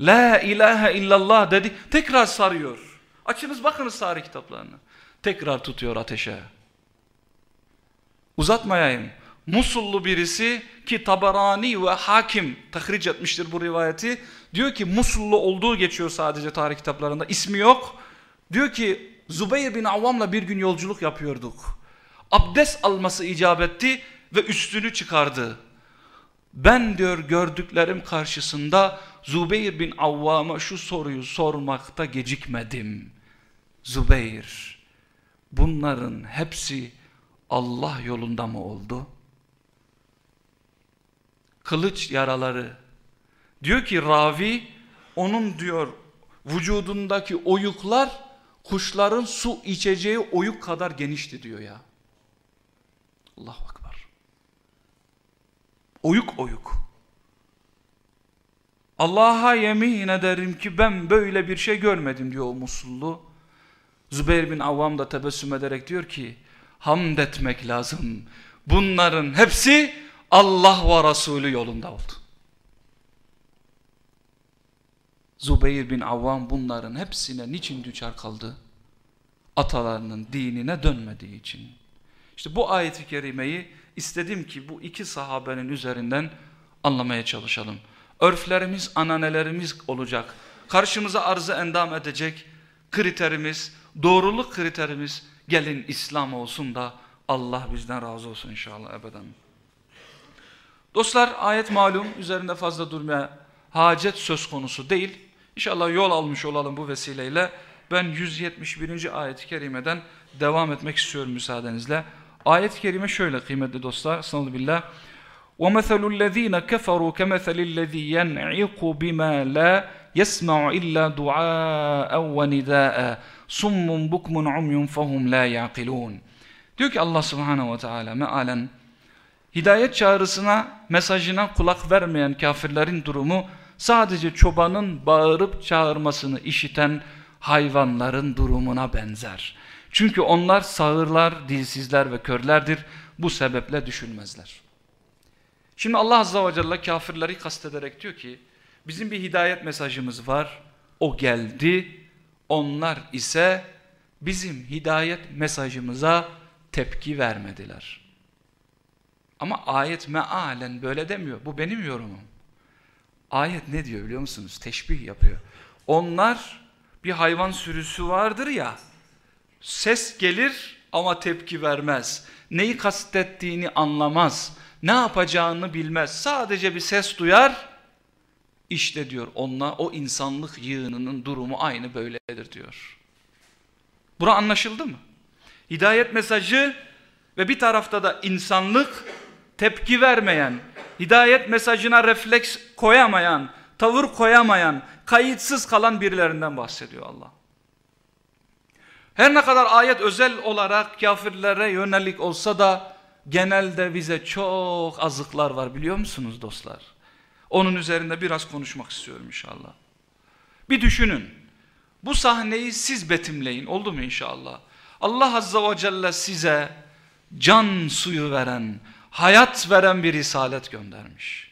La ilahe illallah dedik. Tekrar sarıyor. Açınız bakınız tarih kitaplarını. Tekrar tutuyor ateşe. Uzatmayayım. Musullu birisi ki Tabarani ve Hakim tahric etmiştir bu rivayeti. Diyor ki Musullu olduğu geçiyor sadece tarih kitaplarında. İsmi yok. Diyor ki Zübeyir bin Avvam'la bir gün yolculuk yapıyorduk. Abdest alması icap etti ve üstünü çıkardı. Ben diyor gördüklerim karşısında Zübeyir bin Avvam'a şu soruyu sormakta gecikmedim. Zübeyir bunların hepsi Allah yolunda mı oldu? Kılıç yaraları. Diyor ki ravi onun diyor vücudundaki oyuklar kuşların su içeceği oyuk kadar genişti diyor ya. Allahu Akbar. Oyuk oyuk. Allah'a yemin ederim ki ben böyle bir şey görmedim diyor o Musullu. Zübeyir bin Avvam da tebessüm ederek diyor ki hamd etmek lazım. Bunların hepsi Allah ve Resulü yolunda oldu. Zübeyir bin Avvam bunların hepsine niçin düçar kaldı? Atalarının dinine dönmediği için. İşte bu ayeti kerimeyi istedim ki bu iki sahabenin üzerinden anlamaya çalışalım. Örflerimiz, ananelerimiz olacak. Karşımıza arzı endam edecek kriterimiz, doğruluk kriterimiz gelin İslam olsun da Allah bizden razı olsun inşallah ebeden. Dostlar ayet malum üzerinde fazla durmaya hacet söz konusu değil. İnşallah yol almış olalım bu vesileyle. Ben 171. ayet-i kerimeden devam etmek istiyorum müsaadenizle. Ayet-i kerime şöyle kıymetli dostlar. Sanallahu billah. وَمَثَلُ الَّذ۪ينَ كَفَرُوا كَمَثَلِ الَّذ۪ي يَنْعِقُ بِمَا لَا يَسْمَعُ إِلَّا دُعَاءً وَنِدَاءً صُمٌّ بُكْمٌ عُمْيٌ فَهُمْ لَا يَعْقِلُونَ Diyor ki Allah subhanehu ve teala mealen hidayet çağrısına mesajına kulak vermeyen kafirlerin durumu sadece çobanın bağırıp çağırmasını işiten hayvanların durumuna benzer. Çünkü onlar sağırlar, dilsizler ve körlerdir. Bu sebeple düşünmezler. Şimdi Allah Azze ve Celle kafirleri kastederek diyor ki Bizim bir hidayet mesajımız var. O geldi. Onlar ise bizim hidayet mesajımıza tepki vermediler. Ama ayet mealen böyle demiyor. Bu benim yorumum. Ayet ne diyor biliyor musunuz? Teşbih yapıyor. Onlar bir hayvan sürüsü vardır ya. Ses gelir ama tepki vermez. Neyi kastettiğini anlamaz. Ne yapacağını bilmez. Sadece bir ses duyar. İşte diyor onunla o insanlık yığınının durumu aynı böyledir diyor. Bura anlaşıldı mı? Hidayet mesajı ve bir tarafta da insanlık tepki vermeyen, hidayet mesajına refleks koyamayan, tavır koyamayan, kayıtsız kalan birilerinden bahsediyor Allah. Her ne kadar ayet özel olarak kafirlere yönelik olsa da genelde bize çok azıklar var biliyor musunuz dostlar? Onun üzerinde biraz konuşmak istiyorum inşallah. Bir düşünün. Bu sahneyi siz betimleyin oldu mu inşallah? Allah Azza ve Celle size can suyu veren, hayat veren bir risalet göndermiş.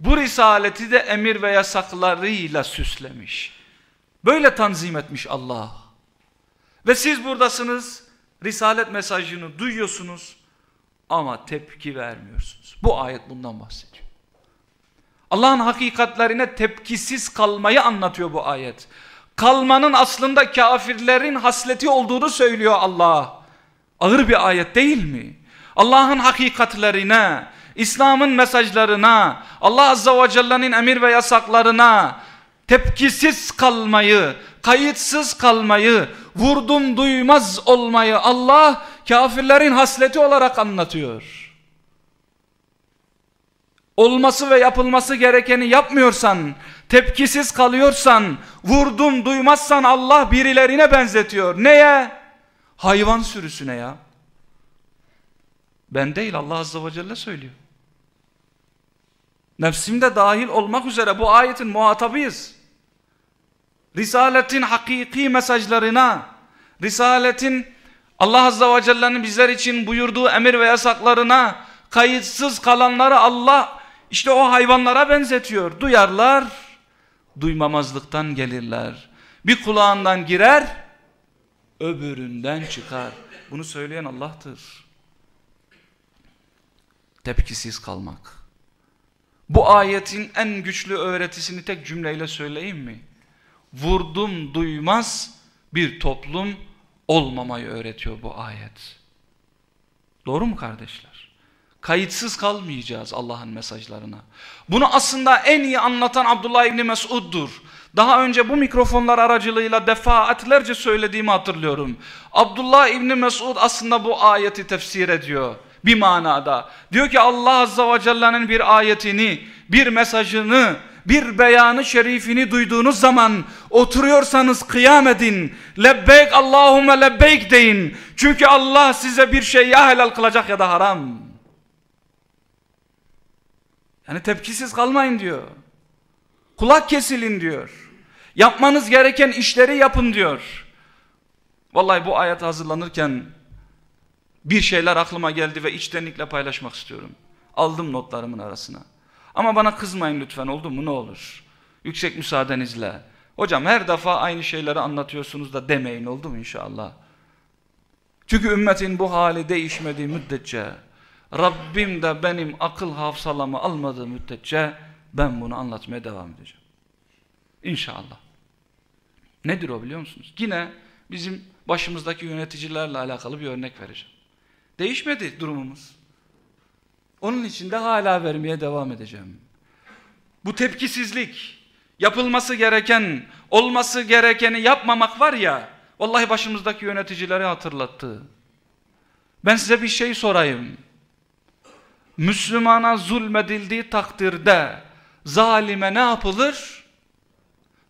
Bu risaleti de emir ve yasaklarıyla süslemiş. Böyle tanzim etmiş Allah. Ve siz buradasınız, risalet mesajını duyuyorsunuz ama tepki vermiyorsunuz. Bu ayet bundan bahsediyor. Allah'ın hakikatlerine tepkisiz kalmayı anlatıyor bu ayet. Kalmanın aslında kafirlerin hasleti olduğunu söylüyor Allah. Ağır bir ayet değil mi? Allah'ın hakikatlerine, İslam'ın mesajlarına, Allah Azza ve Celle'nin emir ve yasaklarına tepkisiz kalmayı, kayıtsız kalmayı, vurdum duymaz olmayı Allah kafirlerin hasleti olarak anlatıyor. Olması ve yapılması gerekeni yapmıyorsan, tepkisiz kalıyorsan, vurdum duymazsan Allah birilerine benzetiyor. Neye? Hayvan sürüsüne ya. Ben değil Allah Azze ve Celle söylüyor. Nefsimde dahil olmak üzere bu ayetin muhatabıyız. Risaletin hakiki mesajlarına, Risaletin Allah Azze ve Celle'nin bizler için buyurduğu emir ve yasaklarına kayıtsız kalanları Allah işte o hayvanlara benzetiyor. Duyarlar, duymamazlıktan gelirler. Bir kulağından girer, öbüründen çıkar. Bunu söyleyen Allah'tır. Tepkisiz kalmak. Bu ayetin en güçlü öğretisini tek cümleyle söyleyeyim mi? Vurdum duymaz bir toplum olmamayı öğretiyor bu ayet. Doğru mu kardeşler? Kayıtsız kalmayacağız Allah'ın mesajlarına. Bunu aslında en iyi anlatan Abdullah İbni Mesud'dur. Daha önce bu mikrofonlar aracılığıyla defaatlerce söylediğimi hatırlıyorum. Abdullah İbni Mesud aslında bu ayeti tefsir ediyor bir manada. Diyor ki Allah Azza ve Celle'nin bir ayetini, bir mesajını, bir beyanı şerifini duyduğunuz zaman oturuyorsanız kıyam edin. Lebbeyk Allahümme lebbeyk deyin. Çünkü Allah size bir şey ya helal kılacak ya da haram. Yani tepkisiz kalmayın diyor. Kulak kesilin diyor. Yapmanız gereken işleri yapın diyor. Vallahi bu ayet hazırlanırken bir şeyler aklıma geldi ve içtenlikle paylaşmak istiyorum. Aldım notlarımın arasına. Ama bana kızmayın lütfen oldu mu ne olur. Yüksek müsaadenizle. Hocam her defa aynı şeyleri anlatıyorsunuz da demeyin oldu mu inşallah. Çünkü ümmetin bu hali değişmediği müddetçe Rabbim de benim akıl hafsalamı almadığı müddetçe ben bunu anlatmaya devam edeceğim. İnşallah. Nedir o biliyor musunuz? Yine bizim başımızdaki yöneticilerle alakalı bir örnek vereceğim. Değişmedi durumumuz. Onun için de hala vermeye devam edeceğim. Bu tepkisizlik, yapılması gereken, olması gerekeni yapmamak var ya, vallahi başımızdaki yöneticileri hatırlattı. Ben size bir şey sorayım. Müslümana zulmedildiği takdirde zalime ne yapılır?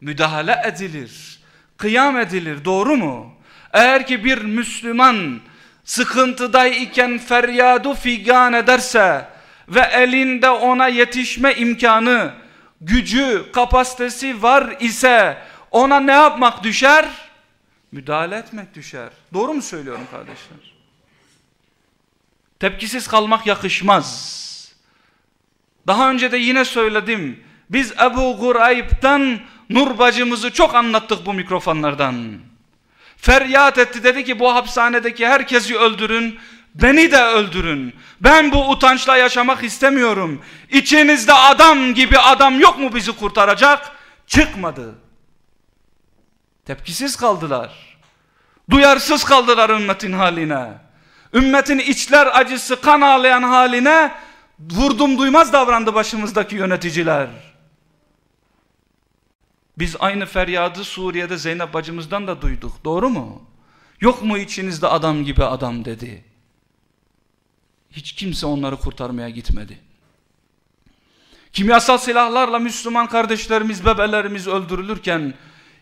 Müdahale edilir. Kıyam edilir. Doğru mu? Eğer ki bir Müslüman sıkıntıdayken feryadu figan ederse ve elinde ona yetişme imkanı, gücü, kapasitesi var ise ona ne yapmak düşer? Müdahale etmek düşer. Doğru mu söylüyorum kardeşler? Tepkisiz kalmak yakışmaz. Daha önce de yine söyledim. Biz Ebu Gurayb'dan Nur bacımızı çok anlattık bu mikrofonlardan. Feryat etti dedi ki bu hapishanedeki herkesi öldürün, beni de öldürün. Ben bu utançla yaşamak istemiyorum. İçinizde adam gibi adam yok mu bizi kurtaracak? Çıkmadı. Tepkisiz kaldılar. Duyarsız kaldılar ümmetin haline. Ümmetin içler acısı kan ağlayan haline vurdum duymaz davrandı başımızdaki yöneticiler. Biz aynı feryadı Suriye'de Zeynep bacımızdan da duyduk. Doğru mu? Yok mu içinizde adam gibi adam dedi. Hiç kimse onları kurtarmaya gitmedi. Kimyasal silahlarla Müslüman kardeşlerimiz, bebelerimiz öldürülürken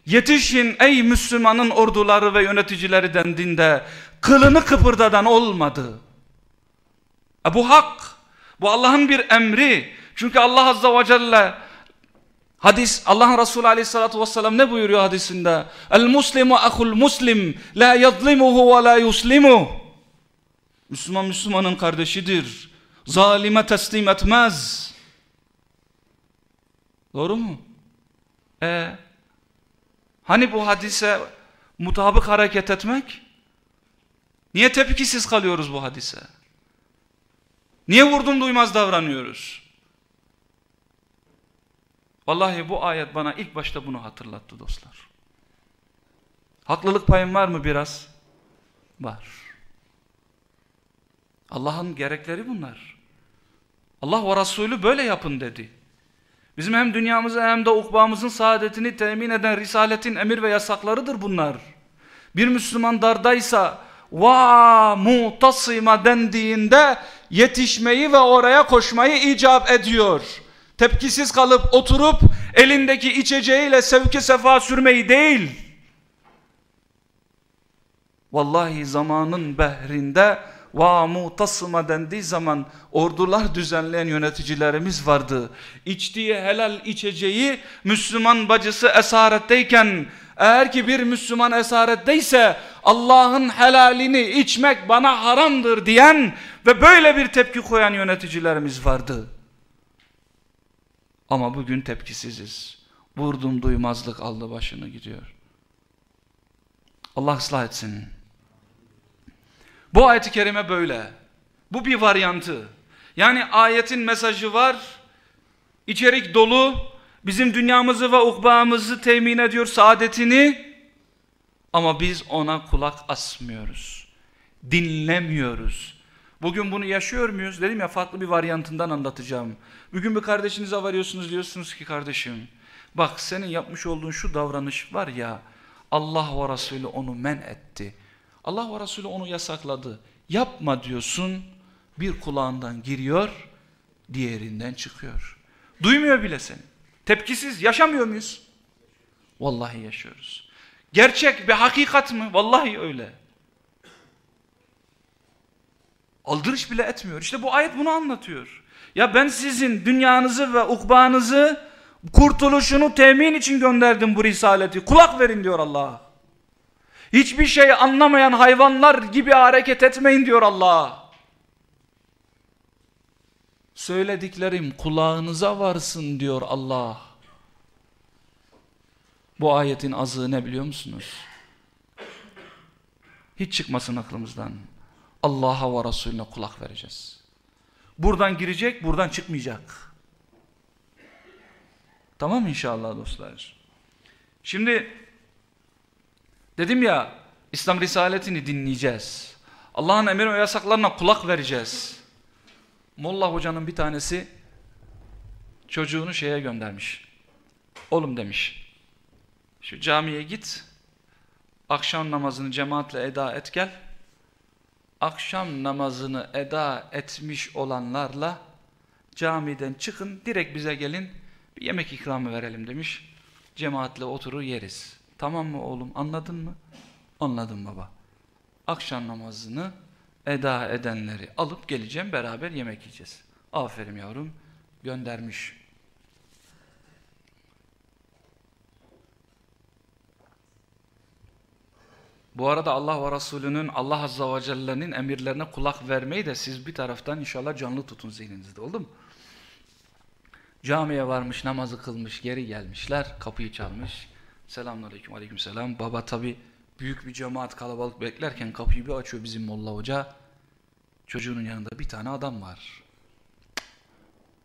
yetişin ey Müslümanın orduları ve yöneticileri dendiğinde kılını kıpırdadan olmadı. E bu hak, bu Allah'ın bir emri. Çünkü Allah Azza ve Celle Hadis Allah'ın Resulü Aleyhissalatu vesselam ne buyuruyor hadisinde? El muslimu ahul muslim la yadlimuhu ve la yuslimu. Müslüman Müslümanın kardeşidir. Zalime teslim etmez. Doğru mu? E hani bu hadise mutabık hareket etmek? Niye tepkisiz kalıyoruz bu hadise? Niye vurdum duymaz davranıyoruz? Vallahi bu ayet bana ilk başta bunu hatırlattı dostlar. Haklılık payım var mı biraz? Var. Allah'ın gerekleri bunlar. Allah ve Resulü böyle yapın dedi. Bizim hem dünyamızı hem de ukbamızın saadetini temin eden risaletin emir ve yasaklarıdır bunlar. Bir Müslüman dardaysa va mutasima dendiğinde yetişmeyi ve oraya koşmayı icap ediyor. Tepkisiz kalıp oturup elindeki içeceğiyle sevki sefa sürmeyi değil. Vallahi zamanın behrinde va mutasıma dendiği zaman ordular düzenleyen yöneticilerimiz vardı. İçtiği helal içeceği Müslüman bacısı esaretteyken eğer ki bir Müslüman esaretteyse Allah'ın helalini içmek bana haramdır diyen ve böyle bir tepki koyan yöneticilerimiz vardı. Ama bugün tepkisiziz. Vurdum duymazlık aldı başını gidiyor. Allah ıslah etsin. Bu ayet-i kerime böyle. Bu bir varyantı. Yani ayetin mesajı var. içerik dolu. Bizim dünyamızı ve ukbağımızı temin ediyor saadetini. Ama biz ona kulak asmıyoruz. Dinlemiyoruz. Bugün bunu yaşıyor muyuz? Dedim ya farklı bir varyantından anlatacağım. Bugün bir kardeşinize varıyorsunuz diyorsunuz ki kardeşim bak senin yapmış olduğun şu davranış var ya Allah ve Resulü onu men etti. Allah ve Resulü onu yasakladı. Yapma diyorsun bir kulağından giriyor diğerinden çıkıyor. Duymuyor bile seni. Tepkisiz yaşamıyor muyuz? Vallahi yaşıyoruz. Gerçek bir hakikat mı? Vallahi öyle. Aldırış bile etmiyor. İşte bu ayet bunu anlatıyor. Ya ben sizin dünyanızı ve ukbanızı kurtuluşunu temin için gönderdim bu risaleti. Kulak verin diyor Allah. Hiçbir şey anlamayan hayvanlar gibi hareket etmeyin diyor Allah. Söylediklerim kulağınıza varsın diyor Allah. Bu ayetin azığı ne biliyor musunuz? Hiç çıkmasın aklımızdan. Allah'a ve Resulüne kulak vereceğiz. Buradan girecek, buradan çıkmayacak. Tamam inşallah dostlar. Şimdi dedim ya İslam Risaletini dinleyeceğiz. Allah'ın emir ve yasaklarına kulak vereceğiz. Molla hocanın bir tanesi çocuğunu şeye göndermiş. Oğlum demiş. Şu camiye git. Akşam namazını cemaatle eda et gel akşam namazını eda etmiş olanlarla camiden çıkın direkt bize gelin bir yemek ikramı verelim demiş. Cemaatle oturur yeriz. Tamam mı oğlum anladın mı? Anladım baba. Akşam namazını eda edenleri alıp geleceğim beraber yemek yiyeceğiz. Aferin yavrum göndermiş. Bu arada Allah ve Resulünün Allah Azza ve Celle'nin emirlerine kulak vermeyi de siz bir taraftan inşallah canlı tutun zihninizde oldu mu? Camiye varmış namazı kılmış geri gelmişler kapıyı çalmış. Selamünaleyküm aleykümselam. Baba tabi büyük bir cemaat kalabalık beklerken kapıyı bir açıyor bizim Molla Hoca. Çocuğunun yanında bir tane adam var.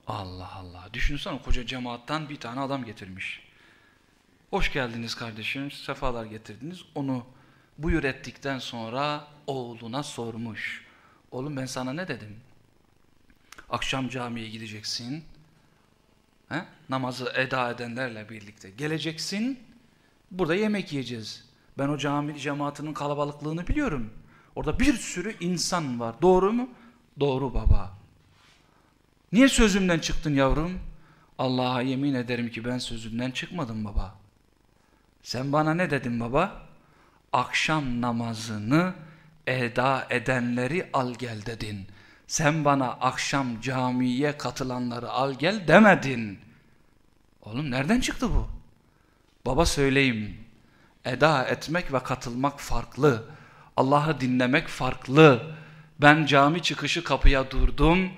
Allah Allah. Düşünsene koca cemaattan bir tane adam getirmiş. Hoş geldiniz kardeşim, sefalar getirdiniz. Onu buyur ettikten sonra oğluna sormuş. Oğlum ben sana ne dedim? Akşam camiye gideceksin. He? Namazı eda edenlerle birlikte geleceksin. Burada yemek yiyeceğiz. Ben o cami cemaatinin kalabalıklığını biliyorum. Orada bir sürü insan var. Doğru mu? Doğru baba. Niye sözümden çıktın yavrum? Allah'a yemin ederim ki ben sözümden çıkmadım baba. Sen bana ne dedin baba? Akşam namazını eda edenleri al gel dedin. Sen bana akşam camiye katılanları al gel demedin. Oğlum nereden çıktı bu? Baba söyleyeyim. Eda etmek ve katılmak farklı. Allah'ı dinlemek farklı. Ben cami çıkışı kapıya durdum.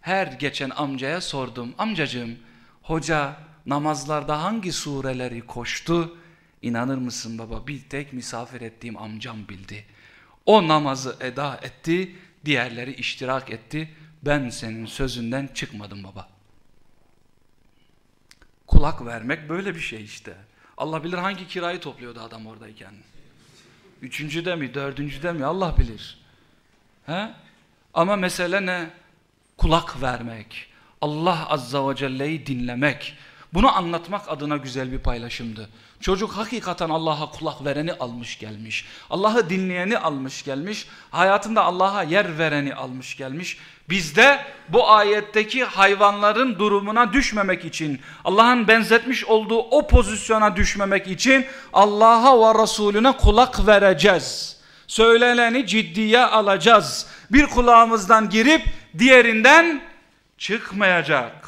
Her geçen amcaya sordum. Amcacığım, hoca namazlarda hangi sureleri koştu? İnanır mısın baba bir tek misafir ettiğim amcam bildi. O namazı eda etti, diğerleri iştirak etti. Ben senin sözünden çıkmadım baba. Kulak vermek böyle bir şey işte. Allah bilir hangi kirayı topluyordu adam oradayken. Üçüncüde mi, dördüncüde mi Allah bilir. He? Ama mesele ne? Kulak vermek. Allah Azza ve Celle'yi dinlemek. Bunu anlatmak adına güzel bir paylaşımdı. Çocuk hakikaten Allah'a kulak vereni almış gelmiş. Allah'ı dinleyeni almış gelmiş. Hayatında Allah'a yer vereni almış gelmiş. Bizde bu ayetteki hayvanların durumuna düşmemek için, Allah'ın benzetmiş olduğu o pozisyona düşmemek için Allah'a ve Resulüne kulak vereceğiz. Söyleneni ciddiye alacağız. Bir kulağımızdan girip diğerinden çıkmayacak.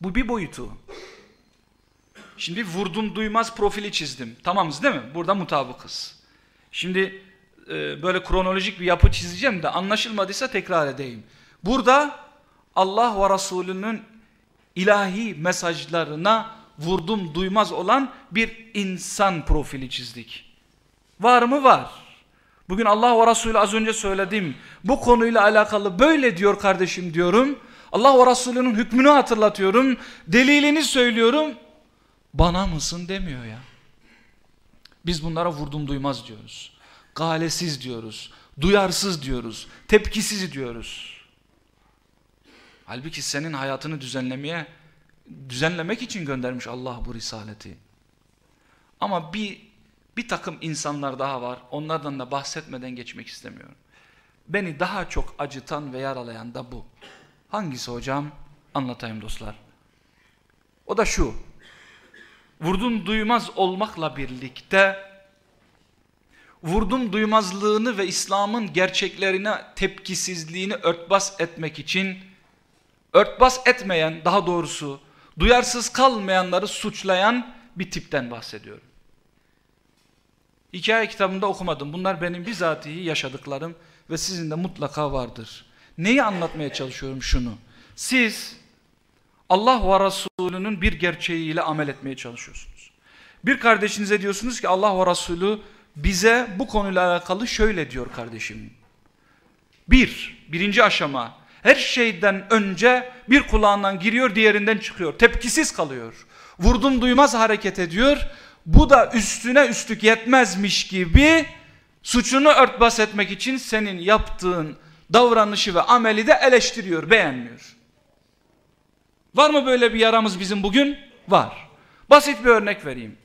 Bu bir boyutu. Şimdi vurdum duymaz profili çizdim. Tamamız değil mi? Burada mutabıkız. Şimdi e, böyle kronolojik bir yapı çizeceğim de anlaşılmadıysa tekrar edeyim. Burada Allah ve Resulünün ilahi mesajlarına vurdum duymaz olan bir insan profili çizdik. Var mı? Var. Bugün Allah ve Resulü az önce söyledim. Bu konuyla alakalı böyle diyor kardeşim diyorum. Allah ve Resulünün hükmünü hatırlatıyorum. Delilini söylüyorum. Bana mısın demiyor ya. Biz bunlara vurdum duymaz diyoruz. Galesiz diyoruz. Duyarsız diyoruz. Tepkisiz diyoruz. Halbuki senin hayatını düzenlemeye, düzenlemek için göndermiş Allah bu risaleti. Ama bir, bir takım insanlar daha var. Onlardan da bahsetmeden geçmek istemiyorum. Beni daha çok acıtan ve yaralayan da bu. Hangisi hocam? Anlatayım dostlar. O da şu. Vurdum duymaz olmakla birlikte vurdum duymazlığını ve İslam'ın gerçeklerine tepkisizliğini örtbas etmek için örtbas etmeyen daha doğrusu duyarsız kalmayanları suçlayan bir tipten bahsediyorum. Hikaye kitabında okumadım. Bunlar benim bizatihi yaşadıklarım ve sizin de mutlaka vardır. Neyi anlatmaya çalışıyorum şunu? Siz Allah ve Resulünün bir gerçeğiyle amel etmeye çalışıyorsunuz. Bir kardeşinize diyorsunuz ki Allah ve Resulü bize bu konuyla alakalı şöyle diyor kardeşim. Bir, birinci aşama her şeyden önce bir kulağından giriyor diğerinden çıkıyor. Tepkisiz kalıyor. Vurdum duymaz hareket ediyor. Bu da üstüne üstlük yetmezmiş gibi suçunu örtbas etmek için senin yaptığın davranışı ve ameli de eleştiriyor, beğenmiyor. Var mı böyle bir yaramız bizim bugün? Var. Basit bir örnek vereyim.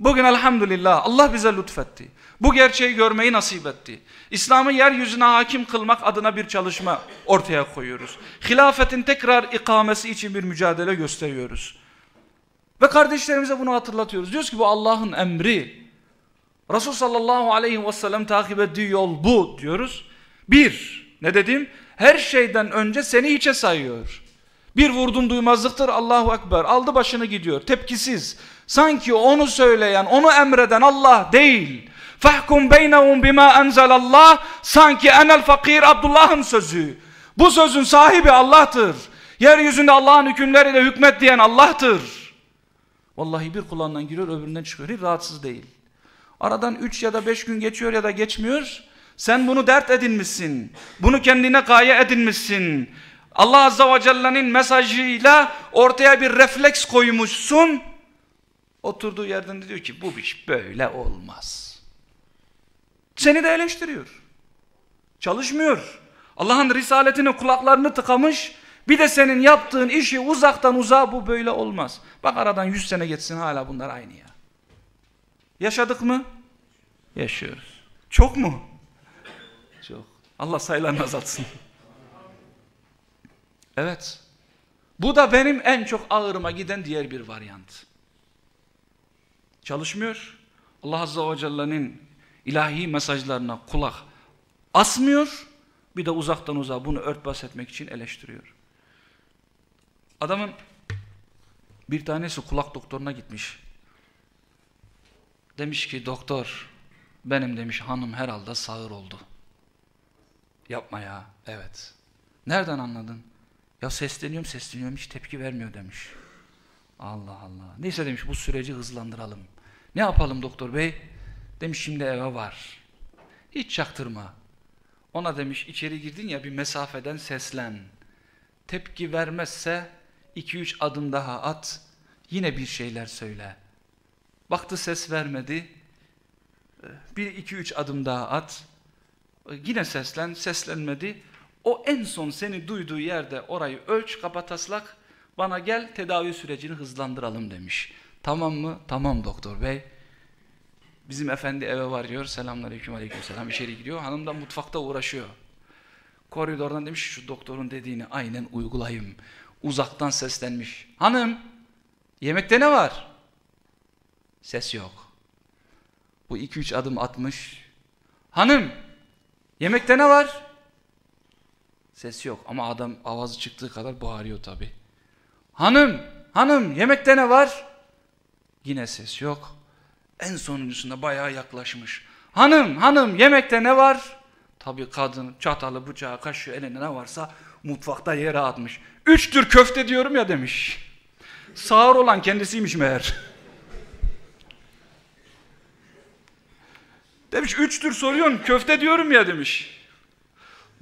Bugün elhamdülillah Allah bize lütfetti. Bu gerçeği görmeyi nasip etti. İslam'ı yeryüzüne hakim kılmak adına bir çalışma ortaya koyuyoruz. Hilafetin tekrar ikamesi için bir mücadele gösteriyoruz. Ve kardeşlerimize bunu hatırlatıyoruz. Diyoruz ki bu Allah'ın emri. Resul sallallahu aleyhi ve sellem takip ettiği yol bu diyoruz. Bir, ne dedim? Her şeyden önce seni hiçe sayıyor. Bir vurdum duymazlıktır Allahu Ekber. Aldı başını gidiyor. Tepkisiz. Sanki onu söyleyen, onu emreden Allah değil. Fahkum beynehum bima enzelallah. Sanki enel fakir Abdullah'ın sözü. Bu sözün sahibi Allah'tır. Yeryüzünde Allah'ın hükümleriyle hükmet diyen Allah'tır. Vallahi bir kulağından giriyor öbüründen çıkıyor. Hiç rahatsız değil. Aradan üç ya da beş gün geçiyor ya da geçmiyor. Sen bunu dert edinmişsin. Bunu kendine gaye edinmişsin. Allah Azze ve Celle'nin mesajıyla ortaya bir refleks koymuşsun. Oturduğu yerden de diyor ki bu iş böyle olmaz. Seni de eleştiriyor. Çalışmıyor. Allah'ın risaletini kulaklarını tıkamış. Bir de senin yaptığın işi uzaktan uzağa bu böyle olmaz. Bak aradan yüz sene geçsin hala bunlar aynı ya. Yaşadık mı? Yaşıyoruz. Çok mu? Allah sayılarını azaltsın. Evet. Bu da benim en çok ağırıma giden diğer bir varyant. Çalışmıyor. Allah Azze ve Celle'nin ilahi mesajlarına kulak asmıyor. Bir de uzaktan uzağa bunu örtbas etmek için eleştiriyor. Adamın bir tanesi kulak doktoruna gitmiş. Demiş ki doktor benim demiş hanım herhalde sağır oldu. Yapma ya. Evet. Nereden anladın? Ya sesleniyorum sesleniyorum hiç tepki vermiyor demiş. Allah Allah. Neyse demiş bu süreci hızlandıralım. Ne yapalım doktor bey? Demiş şimdi eve var. Hiç çaktırma. Ona demiş içeri girdin ya bir mesafeden seslen. Tepki vermezse iki üç adım daha at. Yine bir şeyler söyle. Baktı ses vermedi. Bir iki üç adım daha at. Yine seslen, seslenmedi. O en son seni duyduğu yerde orayı ölç, kapataslak. Bana gel tedavi sürecini hızlandıralım demiş. Tamam mı? Tamam doktor bey. Bizim efendi eve varıyor. Selamünaleyküm aleykümselam. içeri gidiyor. Hanım da mutfakta uğraşıyor. Koridordan demiş şu doktorun dediğini aynen uygulayayım. Uzaktan seslenmiş. Hanım yemekte ne var? Ses yok. Bu iki üç adım atmış. Hanım yemekte ne var? Ses yok ama adam avazı çıktığı kadar bağırıyor tabi. Hanım, hanım yemekte ne var? Yine ses yok. En sonuncusunda bayağı yaklaşmış. Hanım, hanım yemekte ne var? Tabi kadın çatalı, bıçağı, kaşığı eline ne varsa mutfakta yere atmış. Üç tür köfte diyorum ya demiş. Sağır olan kendisiymiş meğer. Demiş üç tür soruyorsun köfte diyorum ya demiş.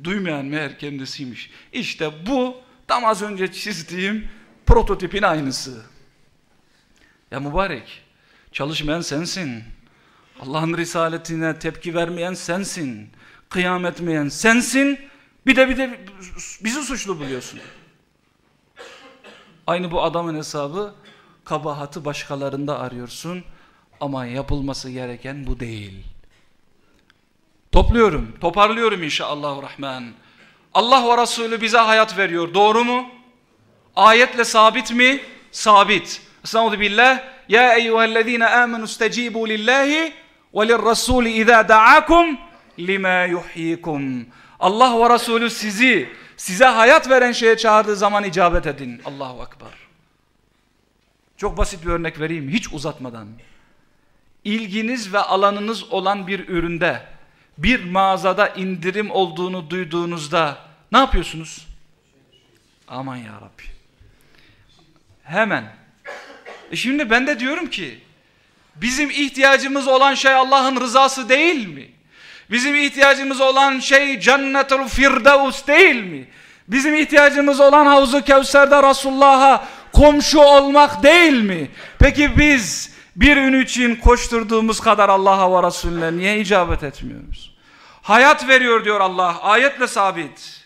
Duymayan meğer kendisiymiş. İşte bu tam az önce çizdiğim prototipin aynısı. Ya mübarek çalışmayan sensin. Allah'ın risaletine tepki vermeyen sensin. Kıyam etmeyen sensin. Bir de bir de bizi suçlu buluyorsun. Aynı bu adamın hesabı kabahatı başkalarında arıyorsun ama yapılması gereken bu değil. Topluyorum, toparlıyorum inşallah rahman. Allah ve Resulü bize hayat veriyor. Doğru mu? Ayetle sabit mi? Sabit. Estağfurullah billah. Ya eyyühellezine amenu istecibu lillahi ve lirrasuli izâ da'akum lima yuhyikum. Allah ve Resulü sizi size hayat veren şeye çağırdığı zaman icabet edin. Allahu Ekber. Çok basit bir örnek vereyim hiç uzatmadan. İlginiz ve alanınız olan bir üründe bir mağazada indirim olduğunu duyduğunuzda ne yapıyorsunuz? Aman ya Rabbi. Hemen. E şimdi ben de diyorum ki bizim ihtiyacımız olan şey Allah'ın rızası değil mi? Bizim ihtiyacımız olan şey cennetul firdevs değil mi? Bizim ihtiyacımız olan Havzu Kevser'de Resulullah'a komşu olmak değil mi? Peki biz bir ün için koşturduğumuz kadar Allah'a ve Resulüne niye icabet etmiyoruz? Hayat veriyor diyor Allah. Ayetle sabit.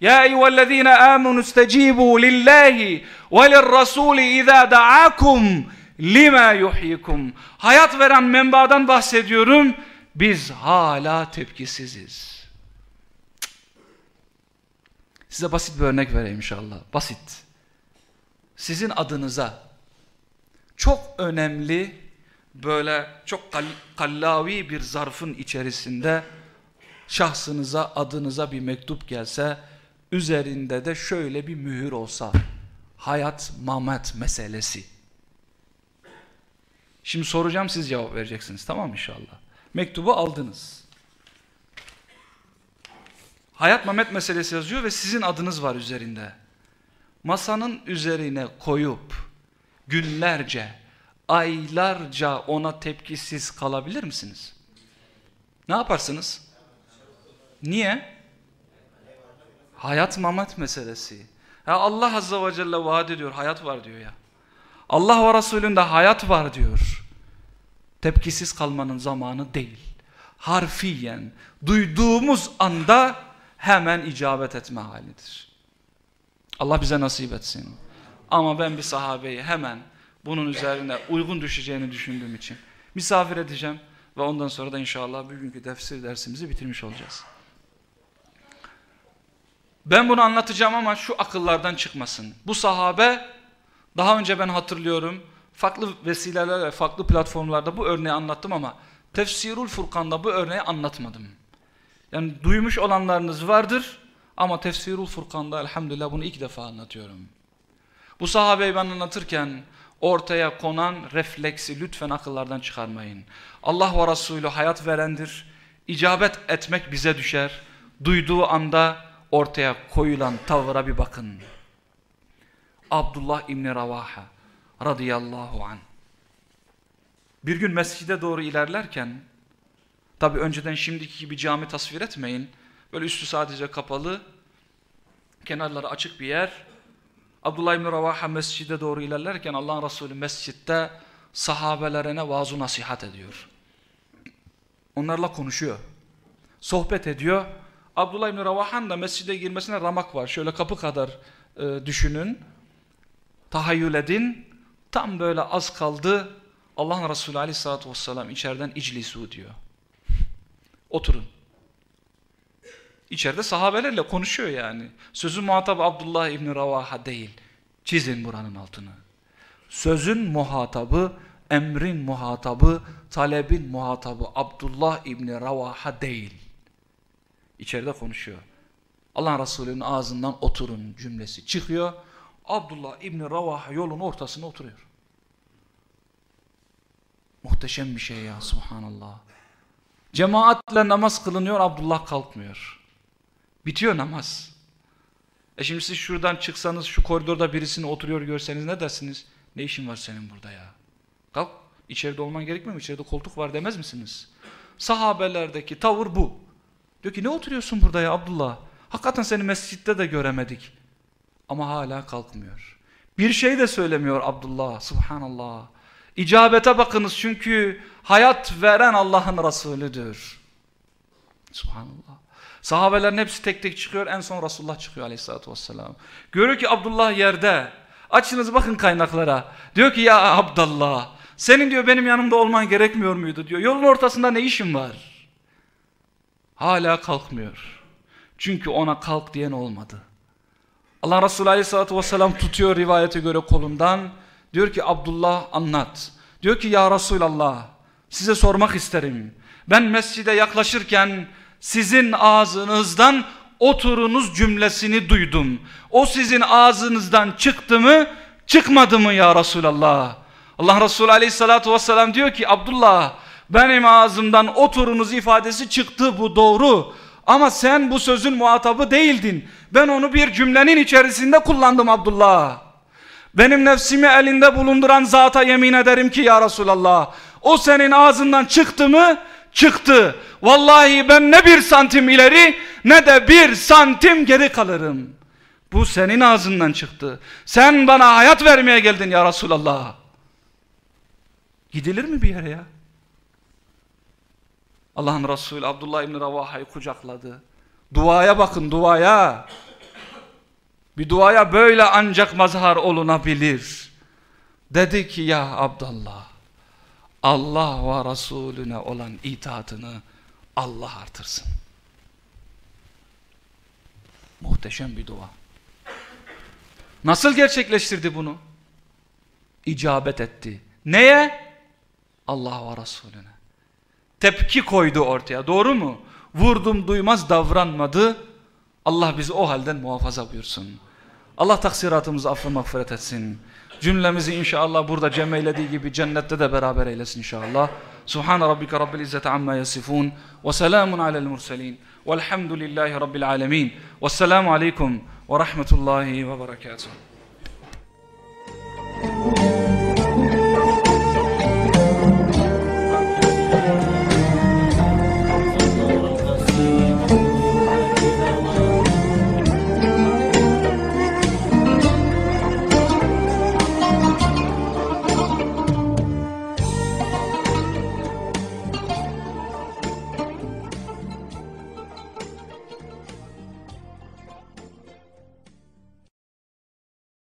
Ya eyyühellezine amenu istecibu lillahi ve lirrasuli izâ da'akum lima yuhyikum. Hayat veren menbadan bahsediyorum. Biz hala tepkisiziz. Size basit bir örnek vereyim inşallah. Basit. Sizin adınıza çok önemli böyle çok kallavi bir zarfın içerisinde şahsınıza adınıza bir mektup gelse üzerinde de şöyle bir mühür olsa hayat mamet meselesi. Şimdi soracağım siz cevap vereceksiniz tamam inşallah. Mektubu aldınız. Hayat mamet meselesi yazıyor ve sizin adınız var üzerinde. masanın üzerine koyup günlerce, aylarca ona tepkisiz kalabilir misiniz? Ne yaparsınız? Niye? Hayat mamat meselesi. Ya Allah Azze ve Celle vaat ediyor, hayat var diyor ya. Allah ve Resulünde hayat var diyor. Tepkisiz kalmanın zamanı değil. Harfiyen duyduğumuz anda hemen icabet etme halidir. Allah bize nasip etsin. Ama ben bir sahabeyi hemen bunun üzerine uygun düşeceğini düşündüğüm için misafir edeceğim ve ondan sonra da inşallah bugünkü tefsir dersimizi bitirmiş olacağız. Ben bunu anlatacağım ama şu akıllardan çıkmasın. Bu sahabe daha önce ben hatırlıyorum farklı vesilelerle farklı platformlarda bu örneği anlattım ama Tefsirul Furkan'da bu örneği anlatmadım. Yani duymuş olanlarınız vardır ama Tefsirul Furkan'da elhamdülillah bunu ilk defa anlatıyorum. Bu sahabeyi ben anlatırken ortaya konan refleksi lütfen akıllardan çıkarmayın. Allah ve Resulü hayat verendir. İcabet etmek bize düşer. Duyduğu anda ortaya koyulan tavıra bir bakın. Abdullah İbni Ravaha radıyallahu an. Bir gün mescide doğru ilerlerken, tabi önceden şimdiki gibi cami tasvir etmeyin, böyle üstü sadece kapalı, kenarları açık bir yer. Abdullah İbni Ravaha mescide doğru ilerlerken Allah'ın Resulü mescitte sahabelerine vaaz nasihat ediyor. Onlarla konuşuyor. Sohbet ediyor. Abdullah İbni Ravaha'nın da mescide girmesine ramak var. Şöyle kapı kadar e, düşünün. Tahayyül edin. Tam böyle az kaldı. Allah'ın Resulü aleyhissalatü vesselam içeriden iclisu diyor. Oturun. İçeride sahabelerle konuşuyor yani. Sözün muhatabı Abdullah İbni Ravaha değil. Çizin buranın altını. Sözün muhatabı, emrin muhatabı, talebin muhatabı Abdullah İbni Ravaha değil. İçeride konuşuyor. Allah Resulü'nün ağzından oturun cümlesi çıkıyor. Abdullah İbni Ravaha yolun ortasına oturuyor. Muhteşem bir şey ya subhanallah. Cemaatle namaz kılınıyor Abdullah kalkmıyor. Bitiyor namaz. E şimdi siz şuradan çıksanız şu koridorda birisini oturuyor görseniz ne dersiniz? Ne işin var senin burada ya? Kalk içeride olman gerekmiyor mu? İçeride koltuk var demez misiniz? Sahabelerdeki tavır bu. Diyor ki ne oturuyorsun burada ya Abdullah? Hakikaten seni mescitte de göremedik. Ama hala kalkmıyor. Bir şey de söylemiyor Abdullah. Subhanallah. İcabete bakınız çünkü hayat veren Allah'ın Resulüdür. Subhanallah. Sahabelerin hepsi tek tek çıkıyor. En son Resulullah çıkıyor aleyhissalatü vesselam. Görüyor ki Abdullah yerde. Açınız bakın kaynaklara. Diyor ki ya Abdullah senin diyor benim yanımda olman gerekmiyor muydu diyor. Yolun ortasında ne işin var? Hala kalkmıyor. Çünkü ona kalk diyen olmadı. Allah Resulü Aleyhisselatü Vesselam tutuyor rivayete göre kolundan. Diyor ki Abdullah anlat. Diyor ki ya Resulallah size sormak isterim. Ben mescide yaklaşırken sizin ağzınızdan oturunuz cümlesini duydum. O sizin ağzınızdan çıktı mı çıkmadı mı ya Resulallah? Allah Resulü Aleyhisselatü Vesselam diyor ki Abdullah benim ağzımdan oturunuz ifadesi çıktı bu doğru. Ama sen bu sözün muhatabı değildin. Ben onu bir cümlenin içerisinde kullandım Abdullah. Benim nefsimi elinde bulunduran zata yemin ederim ki ya Resulallah. O senin ağzından çıktı mı? Çıktı. Vallahi ben ne bir santim ileri ne de bir santim geri kalırım. Bu senin ağzından çıktı. Sen bana hayat vermeye geldin ya Resulallah. Gidilir mi bir yere ya? Allah'ın Resulü Abdullah İbni Ravaha'yı kucakladı. Duaya bakın duaya. Bir duaya böyle ancak mazhar olunabilir. Dedi ki ya Abdullah Allah ve Resulüne olan itaatını Allah artırsın. Muhteşem bir dua. Nasıl gerçekleştirdi bunu? İcabet etti. Neye? Allah ve Resulüne. Tepki koydu ortaya. Doğru mu? Vurdum duymaz davranmadı. Allah bizi o halden muhafaza buyursun. Allah taksiratımızı affı mağfiret etsin. Cümlemizi inşallah burada cem eylediği gibi cennette de beraber eylesin inşallah. Subhan rabbike rabbil izzati amma yasifun ve selamun alel murselin. Velhamdülillahi rabbil alemin. Vesselamu aleykum ve rahmetullahi ve berekatuhu.